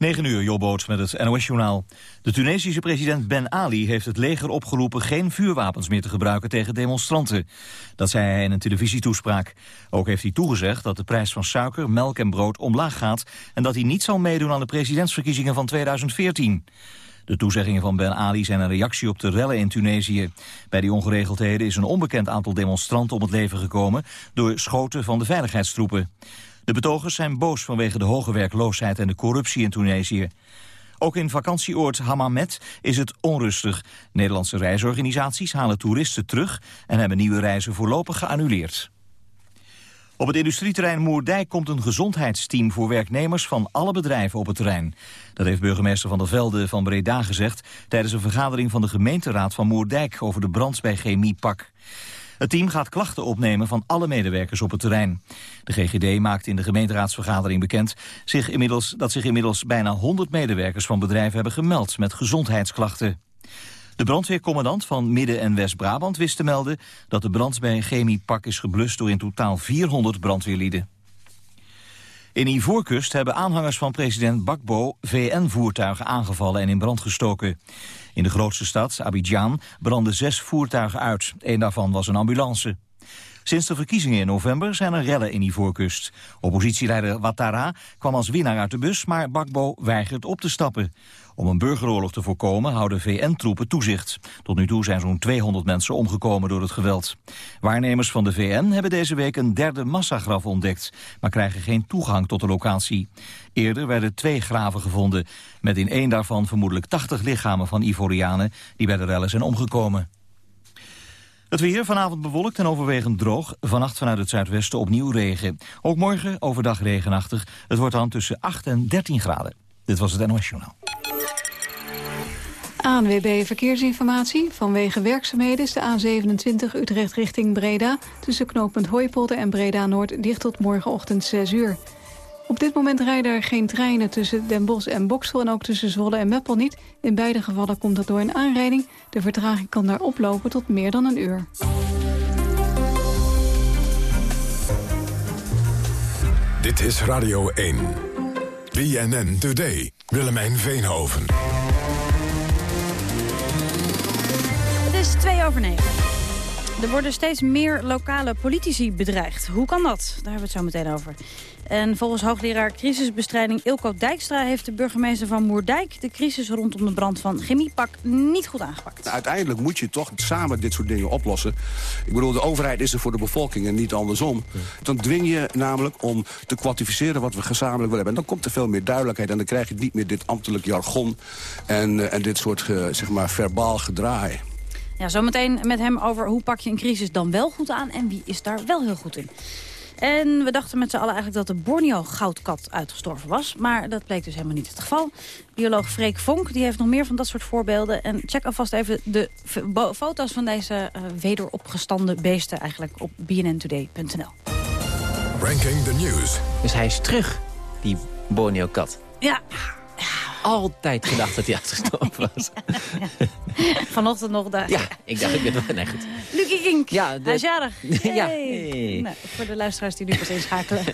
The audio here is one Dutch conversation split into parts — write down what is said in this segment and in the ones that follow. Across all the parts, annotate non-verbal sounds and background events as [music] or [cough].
9 uur, Jobboot met het NOS-journaal. De Tunesische president Ben Ali heeft het leger opgeroepen... geen vuurwapens meer te gebruiken tegen demonstranten. Dat zei hij in een televisietoespraak. Ook heeft hij toegezegd dat de prijs van suiker, melk en brood omlaag gaat... en dat hij niet zal meedoen aan de presidentsverkiezingen van 2014. De toezeggingen van Ben Ali zijn een reactie op de rellen in Tunesië. Bij die ongeregeldheden is een onbekend aantal demonstranten om het leven gekomen... door schoten van de veiligheidstroepen. De betogers zijn boos vanwege de hoge werkloosheid en de corruptie in Tunesië. Ook in vakantieoord Hammamet is het onrustig. Nederlandse reisorganisaties halen toeristen terug... en hebben nieuwe reizen voorlopig geannuleerd. Op het industrieterrein Moerdijk komt een gezondheidsteam voor werknemers van alle bedrijven op het terrein. Dat heeft burgemeester Van der Velde van Breda gezegd tijdens een vergadering van de gemeenteraad van Moerdijk over de brand bij Chemiepak. Het team gaat klachten opnemen van alle medewerkers op het terrein. De GGD maakt in de gemeenteraadsvergadering bekend zich inmiddels, dat zich inmiddels bijna 100 medewerkers van bedrijven hebben gemeld met gezondheidsklachten. De brandweercommandant van Midden- en West-Brabant wist te melden dat de brand bij een chemiepak is geblust door in totaal 400 brandweerlieden. In Ivoorkust hebben aanhangers van president Bakbo VN-voertuigen aangevallen en in brand gestoken. In de grootste stad, Abidjan, brandden zes voertuigen uit. Een daarvan was een ambulance. Sinds de verkiezingen in november zijn er rellen in Ivoorkust. Oppositieleider Ouattara kwam als winnaar uit de bus, maar Bakbo weigert op te stappen. Om een burgeroorlog te voorkomen houden VN-troepen toezicht. Tot nu toe zijn zo'n 200 mensen omgekomen door het geweld. Waarnemers van de VN hebben deze week een derde massagraf ontdekt... maar krijgen geen toegang tot de locatie. Eerder werden twee graven gevonden... met in één daarvan vermoedelijk 80 lichamen van Ivorianen... die bij de rellen zijn omgekomen. Het weer vanavond bewolkt en overwegend droog. Vannacht vanuit het zuidwesten opnieuw regen. Ook morgen overdag regenachtig. Het wordt dan tussen 8 en 13 graden. Dit was het NOS Journaal. ANWB Verkeersinformatie. Vanwege werkzaamheden is de A27 Utrecht richting Breda... tussen knooppunt Hooipolder en Breda-Noord dicht tot morgenochtend 6 uur. Op dit moment rijden er geen treinen tussen Den Bosch en Boksel... en ook tussen Zwolle en Meppel niet. In beide gevallen komt dat door een aanrijding. De vertraging kan daar oplopen tot meer dan een uur. Dit is Radio 1. BNN Today. Willemijn Veenhoven. Er worden steeds meer lokale politici bedreigd. Hoe kan dat? Daar hebben we het zo meteen over. En volgens hoogleraar crisisbestrijding Ilko Dijkstra... heeft de burgemeester van Moerdijk de crisis rondom de brand van Chemiepak niet goed aangepakt. Uiteindelijk moet je toch samen dit soort dingen oplossen. Ik bedoel, de overheid is er voor de bevolking en niet andersom. Dan dwing je namelijk om te kwantificeren wat we gezamenlijk willen hebben. En dan komt er veel meer duidelijkheid en dan krijg je niet meer dit ambtelijk jargon... en, eh, en dit soort uh, zeg maar, verbaal gedraai. Ja, zometeen met hem over hoe pak je een crisis dan wel goed aan... en wie is daar wel heel goed in. En we dachten met z'n allen eigenlijk dat de Borneo-goudkat uitgestorven was. Maar dat bleek dus helemaal niet het geval. Bioloog Freek Vonk die heeft nog meer van dat soort voorbeelden. En check alvast even de foto's van deze uh, wederopgestande beesten... eigenlijk op bnntoday.nl. Ranking the News. Dus hij is terug, die Borneo-kat. Ja, altijd gedacht dat hij uitgestorven [laughs] was. Vanochtend nog daar. Ja, ik dacht, ik ben wel nee, goed. Lucie Kink, ja, de... hij is jarig. [laughs] ja. Hey. Nou, voor de luisteraars die nu pas inschakelen.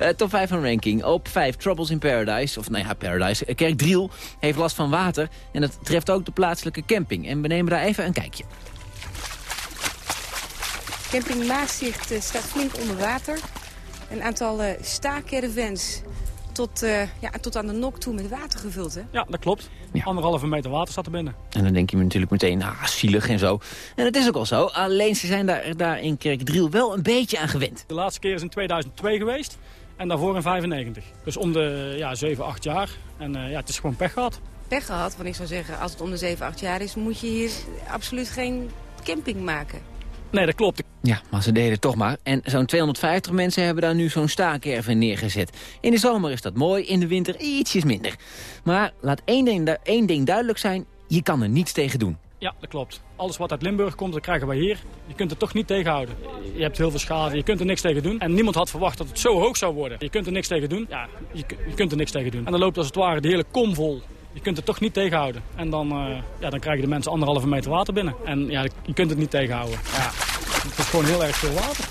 uh, [laughs] top 5 van ranking. Op 5, Troubles in Paradise. Of nou ja, Paradise. Kerkdriel heeft last van water. En dat treft ook de plaatselijke camping. En we nemen daar even een kijkje. Camping Maastricht uh, staat flink onder water. Een aantal uh, staakcaravans tot, uh, ja, tot aan de nok toe met water gevuld, hè? Ja, dat klopt. Ja. Anderhalve meter water staat er binnen. En dan denk je natuurlijk meteen, ah, zielig en zo. En dat is ook al zo. Alleen ze zijn daar, daar in Kerkdriel wel een beetje aan gewend. De laatste keer is in 2002 geweest. En daarvoor in 95. Dus om de ja, 7, 8 jaar. En uh, ja, het is gewoon pech gehad. Pech gehad, want ik zou zeggen, als het om de 7, 8 jaar is... moet je hier absoluut geen camping maken. Nee, dat klopt. Ja, maar ze deden het toch maar. En zo'n 250 mensen hebben daar nu zo'n staakerven neergezet. In de zomer is dat mooi, in de winter ietsjes minder. Maar laat één ding, één ding duidelijk zijn, je kan er niets tegen doen. Ja, dat klopt. Alles wat uit Limburg komt, dat krijgen wij hier. Je kunt het toch niet tegenhouden. Je hebt heel veel schade, je kunt er niks tegen doen. En niemand had verwacht dat het zo hoog zou worden. Je kunt er niks tegen doen. Ja, je, je kunt er niks tegen doen. En dan loopt als het ware de hele kom vol. Je kunt het toch niet tegenhouden. En dan, uh, ja, dan krijgen de mensen anderhalve meter water binnen. En ja, je kunt het niet tegenhouden. Ja, het is gewoon heel erg veel water.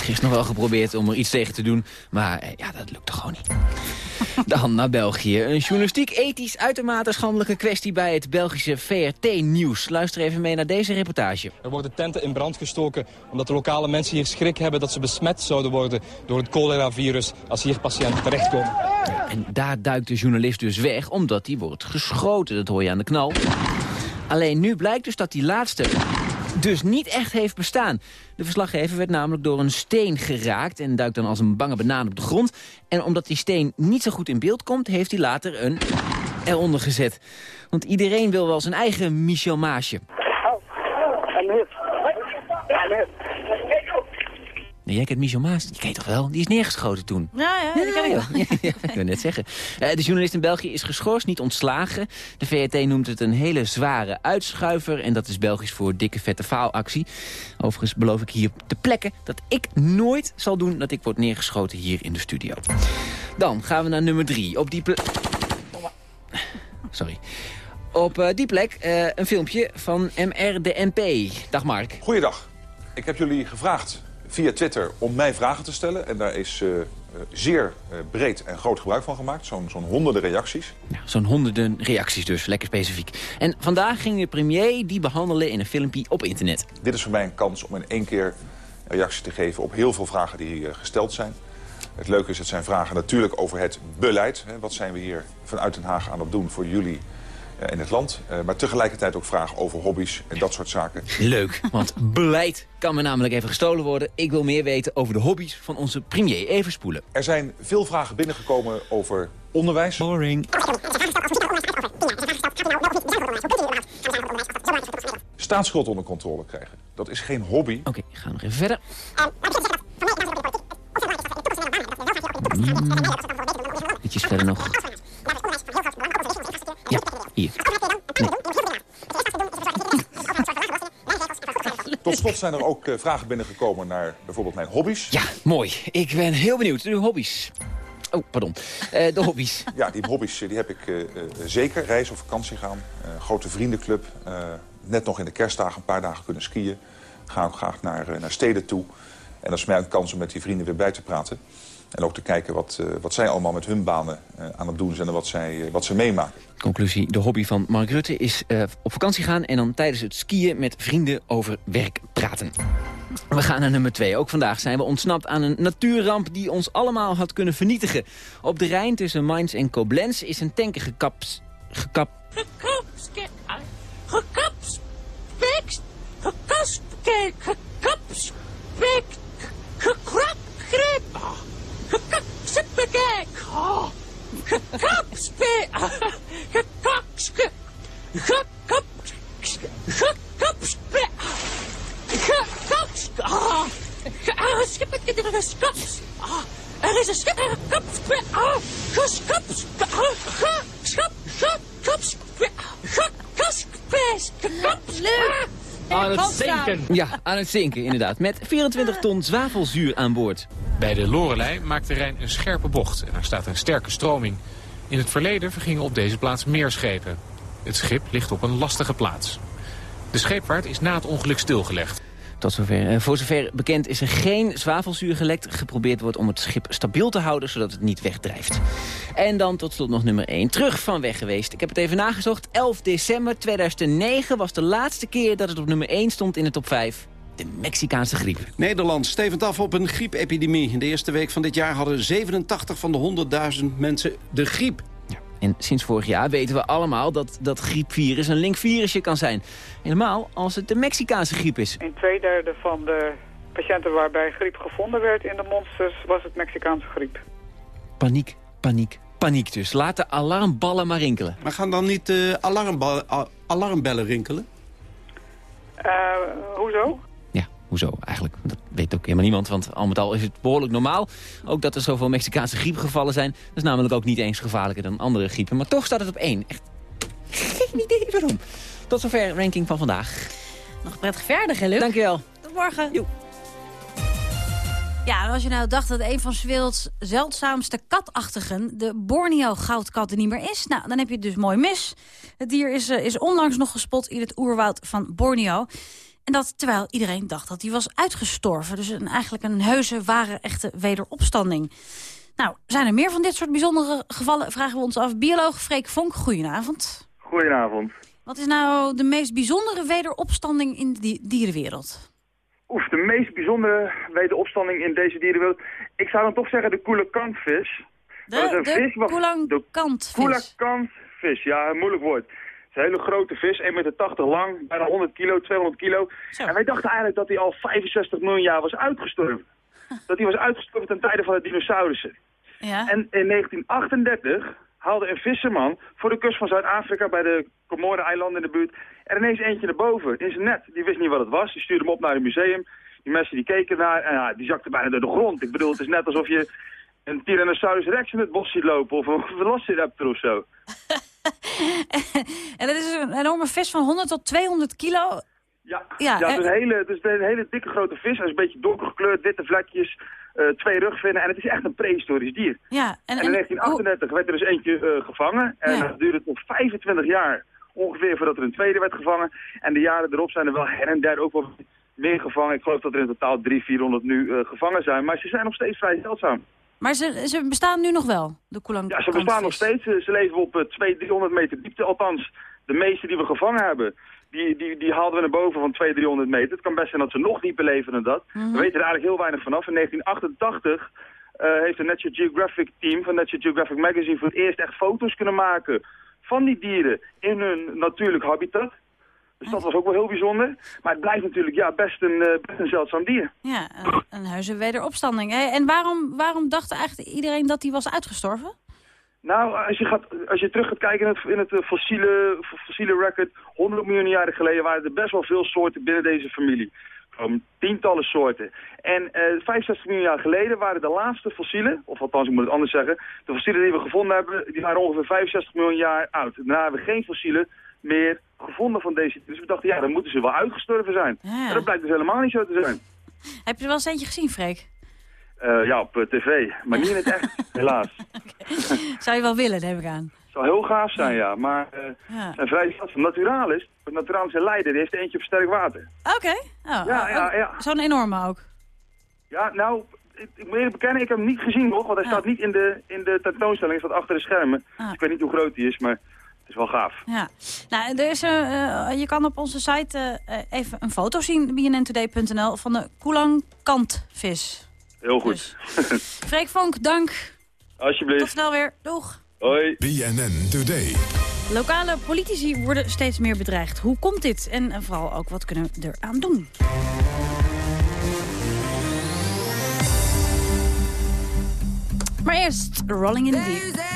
Er is nog wel geprobeerd om er iets tegen te doen, maar ja, dat lukt toch gewoon niet. [laughs] Dan naar België. Een journalistiek-ethisch uitermate schandelijke kwestie bij het Belgische VRT-nieuws. Luister even mee naar deze reportage. Er worden tenten in brand gestoken omdat de lokale mensen hier schrik hebben dat ze besmet zouden worden door het cholera-virus als hier patiënten terechtkomen. En daar duikt de journalist dus weg omdat hij wordt geschoten. Dat hoor je aan de knal. Alleen nu blijkt dus dat die laatste dus niet echt heeft bestaan. De verslaggever werd namelijk door een steen geraakt... en duikt dan als een bange banaan op de grond. En omdat die steen niet zo goed in beeld komt... heeft hij later een eronder gezet. Want iedereen wil wel zijn eigen Michel Maasje. Nee, jij kent Michel Maas. Die ken je toch wel? Die is neergeschoten toen. Ja, ja, die ken ik wel. [laughs] Ja, ja, ik wil net zeggen. Eh, de journalist in België is geschorst, niet ontslagen. De VRT noemt het een hele zware uitschuiver. En dat is Belgisch voor dikke vette faalactie. Overigens beloof ik hier te plekken dat ik nooit zal doen... dat ik word neergeschoten hier in de studio. Dan gaan we naar nummer drie. Op die plek... Sorry. Op eh, die plek eh, een filmpje van MRDNP. Dag Mark. Goeiedag. Ik heb jullie gevraagd via Twitter om mij vragen te stellen. En daar is uh, zeer uh, breed en groot gebruik van gemaakt. Zo'n zo'n honderden reacties. Zo'n honderden reacties dus, lekker specifiek. En vandaag ging de premier die behandelen in een filmpje op internet. Dit is voor mij een kans om in één keer reactie te geven op heel veel vragen die uh, gesteld zijn. Het leuke is, het zijn vragen natuurlijk over het beleid. Wat zijn we hier vanuit Den Haag aan het doen voor jullie in het land. Uh, maar tegelijkertijd ook vragen over hobby's en dat soort zaken. Leuk, want beleid kan me namelijk even gestolen worden. Ik wil meer weten over de hobby's van onze premier. Even spoelen. Er zijn veel vragen binnengekomen over onderwijs. Boring. Staatsschuld onder controle krijgen. Dat is geen hobby. Oké, okay, ga nog even verder. Verder nog. Ja, hier. Nee. Tot slot zijn er ook uh, vragen binnengekomen naar bijvoorbeeld mijn hobby's. Ja, mooi. Ik ben heel benieuwd. Uw hobby's. Oh, pardon. Uh, de hobby's. [laughs] ja, die hobby's die heb ik uh, zeker. Reis of vakantie gaan. grote vriendenclub. net nog in de kerstdagen een paar dagen kunnen skiën. Ga ook graag naar, naar steden toe. En dat is mij een kans om met die vrienden weer bij te praten. En ook te kijken wat, uh, wat zij allemaal met hun banen uh, aan het doen zijn en wat, zij, uh, wat ze meemaken. Conclusie, de hobby van Mark Rutte is op vakantie gaan... en dan tijdens het skiën met vrienden over werk praten. We gaan naar nummer twee. Ook vandaag zijn we ontsnapt aan een natuurramp die ons allemaal had kunnen vernietigen. Op de Rijn tussen Mainz en Koblenz is een tanker gekaps... gekap... Gekapske... Gekapspekst... Gekaspke... Gekapspekst... Gekrapgrip... Gekakspekek... Gekapspe... Gekakske... [laughs] Gekapske... Gekapspe... Gekapske... Ah, schip ik er een skaps. Ah, er is een schip en een kapspe. Ah, geskapspe. Ah, schap, schap, kapspe. Gekaspes. Gekapspe. Aan het zinken. Ja, aan het zinken, inderdaad. Met 24 ton zwavelzuur aan boord. Bij de Lorelei maakt de Rijn een scherpe bocht en er staat een sterke stroming. In het verleden vergingen op deze plaats meer schepen. Het schip ligt op een lastige plaats. De scheepvaart is na het ongeluk stilgelegd. Tot zover. En voor zover bekend is er geen zwavelzuur gelekt. Geprobeerd wordt om het schip stabiel te houden, zodat het niet wegdrijft. En dan tot slot nog nummer 1. Terug van weg geweest. Ik heb het even nagezocht. 11 december 2009 was de laatste keer dat het op nummer 1 stond in de top 5 de Mexicaanse griep. Nederland stevend af op een griepepidemie. In de eerste week van dit jaar hadden 87 van de 100.000 mensen de griep. En sinds vorig jaar weten we allemaal dat dat griepvirus een linkvirusje kan zijn. Helemaal als het de Mexicaanse griep is. In twee derde van de patiënten waarbij griep gevonden werd in de monsters was het Mexicaanse griep. Paniek, paniek, paniek dus. Laat de alarmballen maar rinkelen. Maar gaan dan niet uh, alarmbellen, alarmbellen rinkelen? Uh, hoezo? Hoezo eigenlijk? Dat weet ook helemaal niemand, want al met al is het behoorlijk normaal. Ook dat er zoveel Mexicaanse griepgevallen zijn. Dat is namelijk ook niet eens gevaarlijker dan andere griepen. Maar toch staat het op één. Echt geen idee waarom. Tot zover ranking van vandaag. Nog prettig verder, hè, Luc? Dankjewel. Tot morgen. Jo. Ja, en als je nou dacht dat een van 's werelds zeldzaamste katachtigen... de Borneo-goudkat er niet meer is, nou, dan heb je het dus mooi mis. Het dier is, uh, is onlangs nog gespot in het oerwoud van Borneo. En dat terwijl iedereen dacht dat hij was uitgestorven. Dus een, eigenlijk een heuse, ware, echte wederopstanding. Nou, zijn er meer van dit soort bijzondere gevallen, vragen we ons af. Bioloog Freek Vonk, goedenavond. Goedenavond. Wat is nou de meest bijzondere wederopstanding in de dierenwereld? Oef, de meest bijzondere wederopstanding in deze dierenwereld. Ik zou dan toch zeggen de koelekantvis. De, de koelankantvis. Koelekantvis, ja, een moeilijk woord. Het een hele grote vis, 1,80 meter lang, bijna 100 kilo, 200 kilo. En wij dachten eigenlijk dat hij al 65 miljoen jaar was uitgestorven. [laughs] dat hij was uitgestorven ten tijde van de dinosaurussen. Ja. En in 1938 haalde een visserman voor de kust van Zuid-Afrika bij de Comoren-eilanden in de buurt er ineens eentje naar boven in zijn net. Die wist niet wat het was. Die stuurde hem op naar een museum. Die mensen die keken naar en ja, die zakte bijna door de grond. Ik bedoel, het is net alsof je een Tyrannosaurus rex in het bos ziet lopen of een [laughs] Velociraptor of zo. [laughs] en dat is een enorme vis van 100 tot 200 kilo. Ja, Ja, ja, het, is en- een hele, het is een hele dikke grote vis. Hij is een beetje donkergekleurd, witte vlekjes, eh, twee rugvinnen. En het is echt een prehistorisch dier. Ja, en, in 1938 werd er dus eentje eh, gevangen. En Ja. dat duurde tot 25 jaar ongeveer voordat er een tweede werd gevangen. En de jaren erop zijn er wel her en der ook wel meer gevangen. Ik geloof dat er in totaal 300, 400 nu eh, gevangen zijn. Maar ze zijn nog steeds vrij zeldzaam. Maar ze, ze bestaan nu nog wel, de koelang. Ja, ze bestaan nog steeds. Ze, ze leven op eh, 200, 300 meter diepte. Althans, de meeste die we gevangen hebben, die, die, die haalden we naar boven van 200, 300 meter. Het kan best zijn dat ze nog dieper leven dan dat. Mhm. We weten er eigenlijk heel weinig vanaf. In 1988 eh, heeft een National Geographic team van National Geographic Magazine voor het eerst echt foto's kunnen maken van die dieren in hun natuurlijk habitat. Dus dat was ook wel heel bijzonder. Maar het blijft natuurlijk ja, best, een, eh, best een zeldzaam dier. Ja, een, een wederopstanding. En waarom, waarom dacht eigenlijk iedereen dat hij was uitgestorven? Nou, als je, gaat, als je terug gaat kijken in het, in het eh, fossiele, fossiele record, honderden miljoenen jaren geleden waren er best wel veel soorten binnen deze familie. Tientallen soorten. En eh 65 miljoen jaar geleden waren de laatste fossielen, of althans ik moet het anders zeggen, de fossielen die we gevonden hebben, die waren ongeveer 65 miljoen jaar oud. Daarna hebben we geen fossielen meer gevonden van deze. Dus we dachten, ja, dan moeten ze wel uitgestorven zijn. Maar dat blijkt dus helemaal niet zo te zijn. Heb je er wel eens eentje gezien, Freek? Eh, ja, op eh, tv, maar niet in het echt, [laughs] helaas. Zou je wel willen, neem ik aan. Zou heel gaaf zijn, ja. Maar eh Ja. zijn vrij zeldzaam. Naturalis, Naturalis in Leiden, die heeft er eentje op sterk water. Oké. Oh, Ja, ja, ook ja. Zo'n enorme ook. Ja, nou, ik, ik moet eerlijk bekennen, ik heb hem niet gezien nog. Want hij staat niet in de, in de tentoonstelling, hij staat achter de schermen. Dus ik weet niet hoe groot hij is, maar wel gaaf. Ja. Nou, er is, eh, je kan op onze site eh, even een foto zien, bnntoday.nl, van de koelankantvis. Heel goed. Freek Vonk, dank. Tot Alsjeblieft. snel weer. Doeg. Hoi. BNN Today. Lokale politici worden steeds meer bedreigd. Hoe komt dit? En vooral ook, wat kunnen we eraan doen? Maar eerst Rolling in the Deep.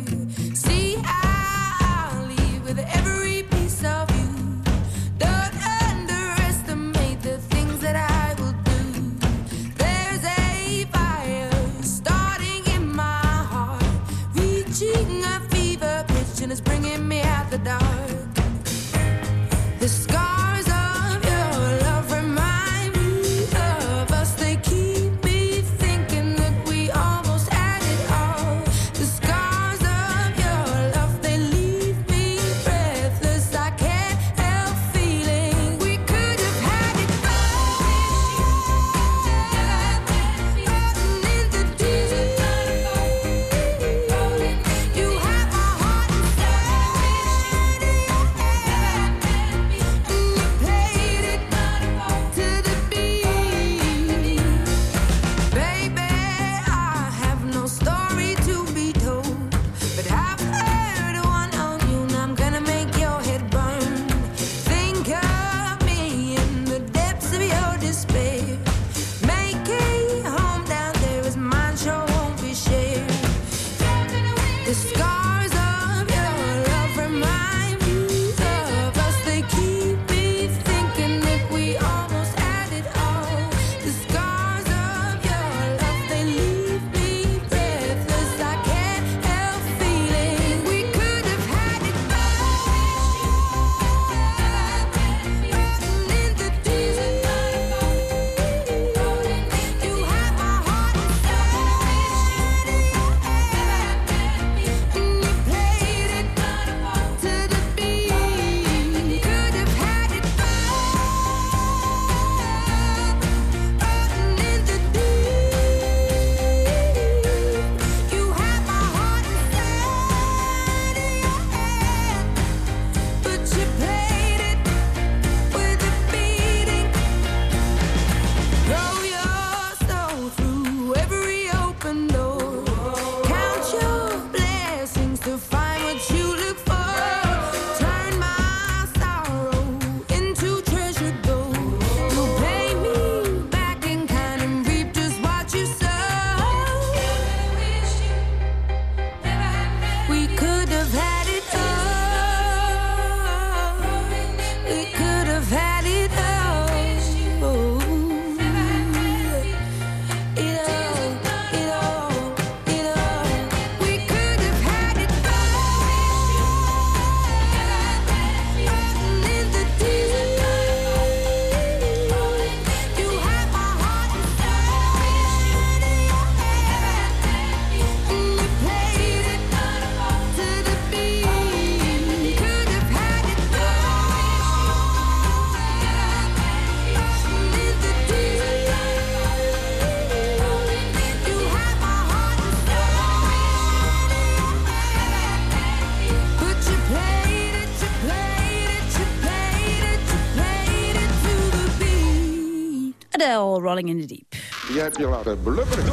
In the Deep. Jij hebt je laten blubberen.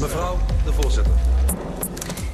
Mevrouw de voorzitter.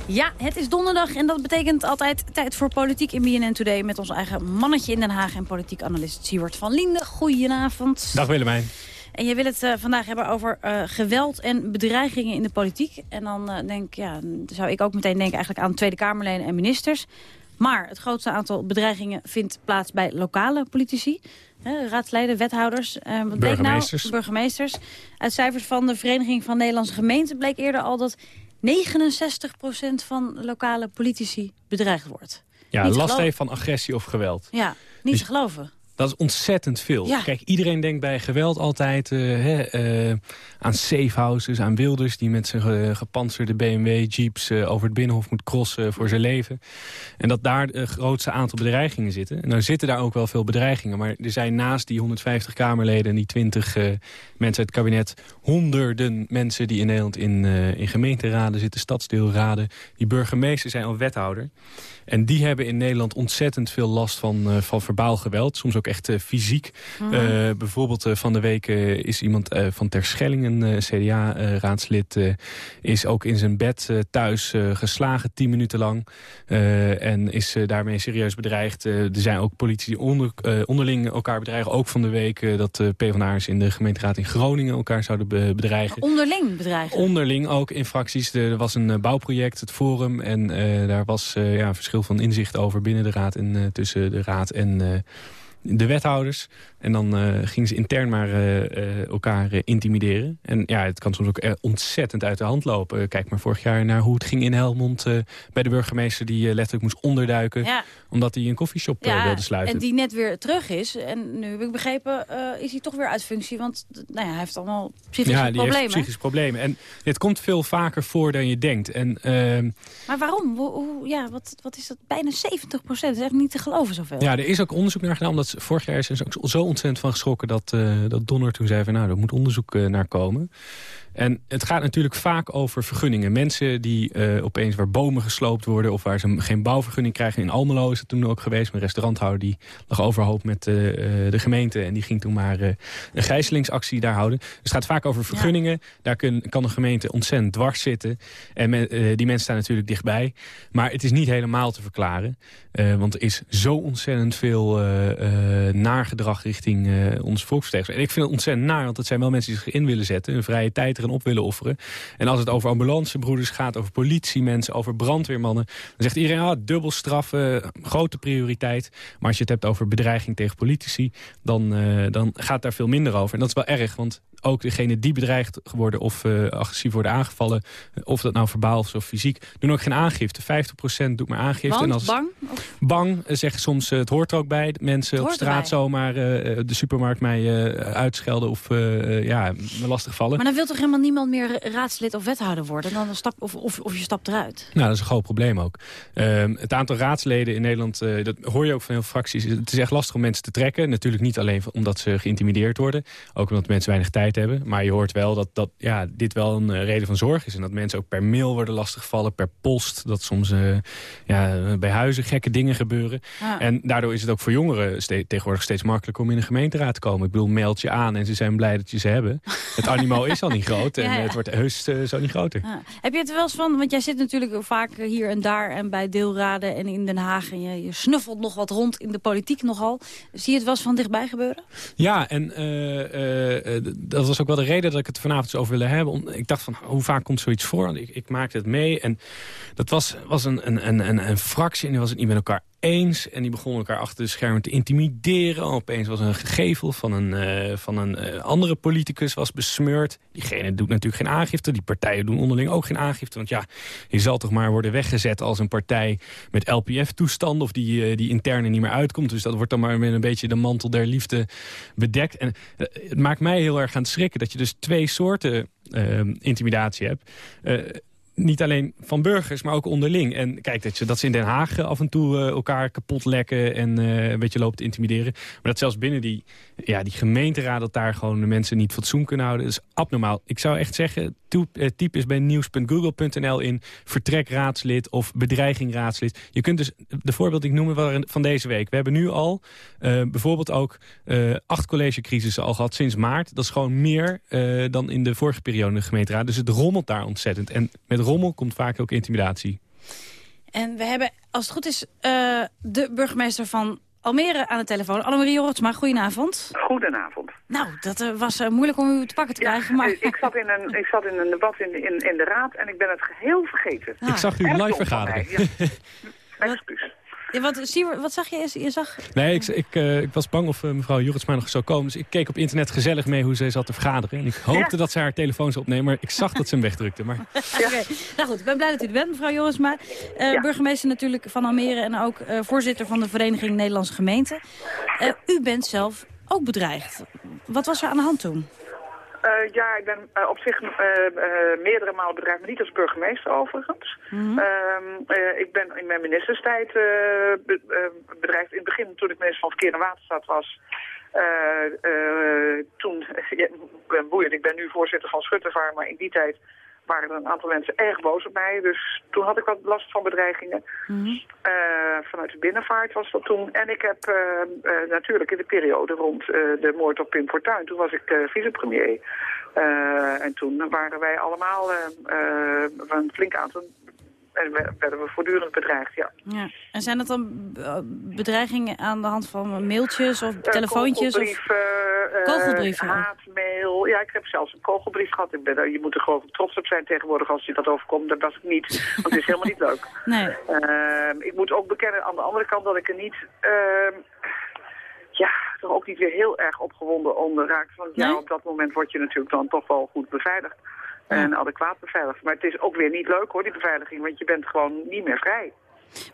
Ja, het is donderdag en dat betekent altijd tijd voor politiek in BNN Today... met ons eigen mannetje in Den Haag en politiek analist Siewert van Linden. Goedenavond. Dag Willemijn. En je wil het eh, vandaag hebben over eh, geweld en bedreigingen in de politiek. En dan eh, denk, ja, zou ik ook meteen denken eigenlijk aan Tweede Kamerleden en ministers. Maar het grootste aantal bedreigingen vindt plaats bij lokale politici. Hè, raadsleden, wethouders. eh, wat bleek. Nou, burgemeesters. Uit cijfers van de Vereniging van Nederlandse Gemeenten bleek eerder al dat 69% van lokale politici bedreigd wordt. Ja, Niet last heeft van agressie of geweld. Ja, niet Dus- te geloven. Dat is ontzettend veel. Ja. Kijk, iedereen denkt bij geweld altijd eh, hè, eh, aan safehouses, aan Wilders... die met zijn ge- gepantserde BMW, jeeps eh, over het Binnenhof moet crossen voor zijn leven. En dat daar het grootste aantal bedreigingen zitten. En nou zitten daar ook wel veel bedreigingen. Maar er zijn naast die 150 Kamerleden en die 20 eh, mensen uit het kabinet... honderden mensen die in Nederland in, in gemeenteraden zitten, stadsdeelraden. Die burgemeesters zijn al wethouder. En die hebben in Nederland ontzettend veel last van, van verbaal geweld. Soms ook echt eh, fysiek. Mhm. Eh, bijvoorbeeld eh, van de week is iemand van Terschelling, een CDA-raadslid... is ook in zijn bed thuis geslagen tien minuten lang. en is daarmee serieus bedreigd. Er zijn ook politici die onder, onderling elkaar bedreigen. Ook van de week dat de PvdA'ers in de gemeenteraad in Groningen elkaar zouden be- bedreigen. Onderling bedreigen. Onderling ook in fracties. Er was een bouwproject, het Forum. En daar was ja, een verschil van inzicht over binnen de raad... en tussen de raad en de wethouders. En dan eh, gingen ze intern maar eh, eh, elkaar intimideren. En ja, het kan soms ook ontzettend uit de hand lopen. Kijk maar vorig jaar naar hoe het ging in Helmond... bij de burgemeester die letterlijk moest onderduiken... Ja. omdat hij een koffieshop eh, wilde sluiten. en die net weer terug is. En nu heb ik begrepen, is hij toch weer uit functie. Want nou ja, hij heeft allemaal psychische ja, die problemen. heeft psychische problemen. En dit komt veel vaker voor dan je denkt. En ehm, Maar waarom? Hoe, hoe- ja, wat, wat is dat? Bijna 70 procent. Dat is echt niet te geloven zoveel. Ja, er is ook onderzoek naar gedaan. Omdat ze- vorig jaar is er ook zo ontzettend van geschrokken... dat, eh, dat Donner toen zei van nou, er moet onderzoek eh, naar komen. En het gaat natuurlijk vaak over vergunningen. Mensen die eh, opeens waar bomen gesloopt worden... of waar ze geen bouwvergunning krijgen. In Almelo is het toen ook geweest. Een restauranthouder die lag overhoop met eh, eh, de gemeente... en die ging toen maar een gijzelingsactie daar houden. Dus het gaat vaak over vergunningen. Daar kun, kan de gemeente ontzettend dwars zitten. En men- die mensen staan natuurlijk dichtbij. Maar het is niet helemaal te verklaren. Want er is zo ontzettend veel naargedrag richting onze volksvertegenwoordigers. En ik vind het ontzettend naar, want het zijn wel mensen die zich in willen zetten. Hun vrije tijd erin op willen offeren. En als het over ambulancebroeders gaat, over politiemensen, over brandweermannen... dan zegt iedereen, ah, dubbel straffen, grote prioriteit. Maar als je het hebt over bedreiging tegen politici... dan, eh, dan gaat daar veel minder over. En dat is wel erg, want ook degene die bedreigd worden of eh, agressief worden aangevallen... of dat nou verbaal of zo fysiek, doen ook geen aangifte. 50% doet maar aangifte. Want, en als, bang? Bang, eh, zeggen soms, eh, het hoort er ook bij. Mensen op straat erbij. zomaar de supermarkt mij uitschelden of ja, me lastigvallen. Maar dan wil toch helemaal niemand meer raadslid of wethouder worden? Dan stap, of, of, of je stapt eruit. Nou, dat is een groot probleem ook. Ehm, het aantal raadsleden in Nederland, dat hoor je ook van heel veel fracties. Het is echt lastig om mensen te trekken. Natuurlijk niet alleen omdat ze geïntimideerd worden. Ook omdat mensen weinig tijd hebben. Maar je hoort wel dat, dat ja, dit wel een eh, reden van zorg is. En dat mensen ook per mail worden lastiggevallen, per post. Dat soms eh, ja, bij huizen gekke dingen gebeuren. Ja. En daardoor is het ook voor jongeren ste- tegenwoordig steeds makkelijker om in een gemeenteraad te komen. Ik bedoel, meld je aan en ze zijn blij dat je ze hebben. [laughs] Het animo is al niet groot en Ja, ja. het wordt heus eh, zo niet groter. Heb je het er wel eens van, want jij zit natuurlijk vaak hier en daar... en bij deelraden en in Den Haag... en je, je snuffelt nog wat rond in de politiek nogal. Zie je het wel eens van dichtbij gebeuren? Ja, en eh, eh, eh, d- dat was ook wel de reden dat ik het vanavond zo over wilde hebben. Ik dacht van, hoe vaak komt zoiets voor? Ik, ik maakte het mee en dat was, was een, een, een, een, een fractie en die was het niet met elkaar eens. En die begonnen elkaar achter de schermen te intimideren. Opeens was een gegevel van een, eh, van een eh, andere politicus was besmeurd. Diegene doet natuurlijk geen aangifte. Die partijen doen onderling ook geen aangifte. Want ja, je zal toch maar worden weggezet als een partij met LPF-toestanden... of die, eh, die interne niet meer uitkomt. Dus dat wordt dan maar met een beetje de mantel der liefde bedekt. En het maakt mij heel erg aan het schrikken... dat je dus twee soorten intimidatie hebt... Eh, niet alleen van burgers, maar ook onderling. En kijk, dat, je, dat ze in Den Haag af en toe eh, elkaar kapot lekken... en eh, een beetje lopen te intimideren. Maar dat zelfs binnen die, ja, die gemeenteraad... dat daar gewoon de mensen niet fatsoen kunnen houden. Dat is abnormaal. Ik zou echt zeggen, typ is bij nieuws.google.nl in... vertrek raadslid of bedreiging raadslid. Je kunt dus, de voorbeeld die ik noemde van deze week. We hebben nu al bijvoorbeeld ook acht collegecrisissen al gehad sinds maart. Dat is gewoon meer dan in de vorige periode de gemeenteraad. Dus het rommelt daar ontzettend. En met rommel komt vaak ook intimidatie. En we hebben, als het goed is, uh, de burgemeester van Almere aan de telefoon. Annemarie Jorritsma, goedenavond. Goedenavond. Nou, dat uh, was uh, moeilijk om u te pakken te krijgen. Maar... Ik, zat in een, ik zat in een debat in, in, in de raad en ik ben het geheel vergeten. Ik zag u live vergaderen. Ja. [laughs] Excuus. Ja, wat, Siewert, wat zag je? Je zag... Nee, ik, ik, uh, ik was bang of uh, mevrouw Joritsma nog zou komen. Dus ik keek op internet gezellig mee hoe ze zat te vergaderen. En ik hoopte dat ze haar telefoon zou opnemen, maar ik zag dat ze hem wegdrukte. Maar... [laughs] Ja. Okay. Nou goed, ik ben blij dat u er bent, mevrouw Joritsma. Uh, ja. Burgemeester natuurlijk van Almere en ook voorzitter van de Vereniging Nederlandse Gemeenten. u bent zelf ook bedreigd. Wat was er aan de hand toen? Uh, ja, ik ben uh, op zich uh, meerdere malen bedreigd, maar niet als burgemeester overigens. Mm -hmm. ik ben in mijn ministerstijd be bedreigd. In het begin, toen ik minister van Verkeer en Waterstaat was, toen, [laughs] ja, boeiend, ik ben nu voorzitter van Schuttervaar, maar in die tijd waren er een aantal mensen erg boos op mij. Dus toen had ik wat last van bedreigingen. Mm -hmm. uh, vanuit de binnenvaart was dat toen. En ik heb uh, uh, natuurlijk in de periode rond de moord op Pim Fortuyn... toen was ik vicepremier. en toen waren wij allemaal een flink aantal werden we voortdurend bedreigd, ja. ja. En zijn dat dan bedreigingen aan de hand van mailtjes of telefoontjes? Kogelbrief, of... kogelbrieven, haatmail. Ja, ik heb zelfs een kogelbrief gehad. Ik ben, je moet er gewoon trots op zijn tegenwoordig als je dat overkomt. Dat was ik niet, want het is helemaal niet leuk. [laughs] Nee. Uh, ik moet ook bekennen aan de andere kant dat ik er niet... Uh, ja, toch ook niet weer heel erg opgewonden onder raakt. Want ja, op dat moment word je natuurlijk dan toch wel goed beveiligd. En adequaat beveiligd. Maar het is ook weer niet leuk hoor, die beveiliging. Want je bent gewoon niet meer vrij.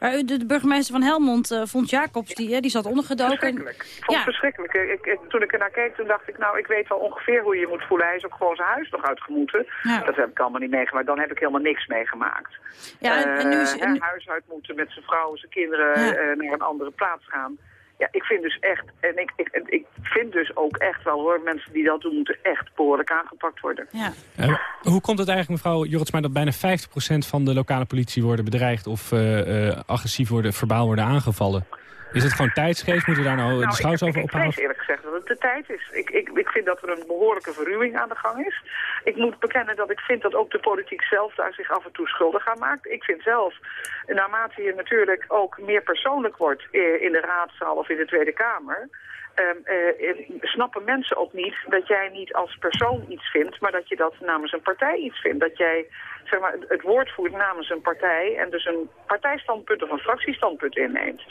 Maar de, burgemeester van Helmond, uh, Fons Jacobs, die, die zat ondergedoken. Verschrikkelijk. Vond ja. verschrikkelijk. Ik, ik, toen ik er naar keek, toen dacht ik, nou, ik weet wel ongeveer hoe je je moet voelen. Hij is ook gewoon zijn huis nog uitgemoeten. Ja. Dat heb ik allemaal niet meegemaakt. Dan heb ik helemaal niks meegemaakt. Ja, en, en nu is... Uh, en... huis uit moeten met zijn vrouw, zijn kinderen ja. uh, naar een andere plaats gaan. Ja, ik vind dus echt, en ik, ik, ik vind dus ook echt wel hoor, mensen die dat doen moeten echt behoorlijk aangepakt worden. Ja. Uh, hoe komt het eigenlijk mevrouw Jorritsma dat bijna 50% van de lokale politie worden bedreigd of uh, uh, agressief worden, verbaal worden aangevallen? Is het gewoon tijdsgeest? Moeten we daar nou, nou de schouders over ophalen? Ik eerlijk gezegd dat het de tijd is. Ik, ik, ik vind dat er een behoorlijke verruwing aan de gang is. Ik moet bekennen dat ik vind dat ook de politiek zelf daar zich af en toe schuldig aan maakt. Ik vind zelf, naarmate je natuurlijk ook meer persoonlijk wordt in de raadzaal of in de Tweede Kamer... Uh, uh, snappen mensen ook niet dat jij niet als persoon iets vindt, maar dat je dat namens een partij iets vindt. Dat jij zeg maar, het woord voert namens een partij en dus een partijstandpunt of een fractiestandpunt inneemt.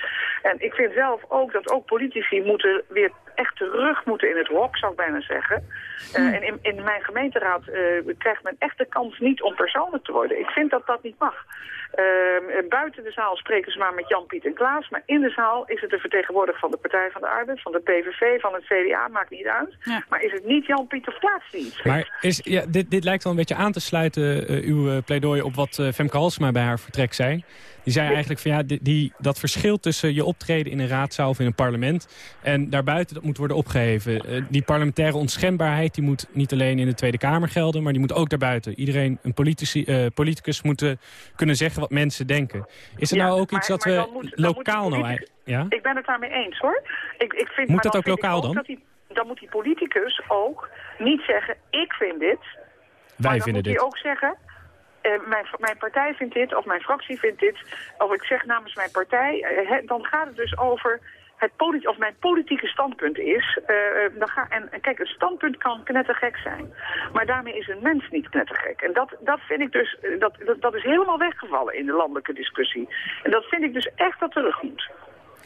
En ik vind zelf ook dat ook politici moeten weer echt terug moeten in het hok, zou ik bijna zeggen. Uh, en in, in, mijn gemeenteraad krijgt men echt de kans niet om persoonlijk te worden. Ik vind dat dat niet mag. Uh, buiten de zaal spreken ze maar met Jan, Piet en Klaas. Maar in de zaal is het de vertegenwoordiger van de Partij van de Arbeid, van de PVV, van het CDA, maakt niet uit. Ja. Maar is het niet Jan, Piet of Klaas die iets Maar is, ja, dit, dit lijkt wel een beetje aan te sluiten, uh, uw uh, pleidooi, op wat uh, Femke Halsema bij haar vertrek zei. Die zei eigenlijk van ja, die, die, dat verschil tussen je optreden in een raadzaal of in een parlement en daarbuiten, dat moet worden opgeheven. Uh, die parlementaire onschendbaarheid, die moet niet alleen in de Tweede Kamer gelden, maar die moet ook daarbuiten. Iedereen, een politici, uh, politicus, moet uh, kunnen zeggen wat mensen denken. Is er ja, nou ook maar, iets dat we dan moet, lokaal dan nou eigenlijk... Ja? Ik ben het daarmee eens hoor. Ik, ik vind, moet dat ook lokaal ook dan? Dat die, dan moet die politicus ook niet zeggen, ik vind dit. Wij maar vinden moet dit. hij ook zeggen, uh, mijn, mijn partij vindt dit, of mijn fractie vindt dit, of ik zeg namens mijn partij, he, dan gaat het dus over het politi of mijn politieke standpunt is. Uh, dan ga, en, en kijk, een standpunt kan knettergek zijn. Maar daarmee is een mens niet knettergek. En dat, dat vind ik dus, dat, dat, dat is helemaal weggevallen in de landelijke discussie. En dat vind ik dus echt dat terug moet.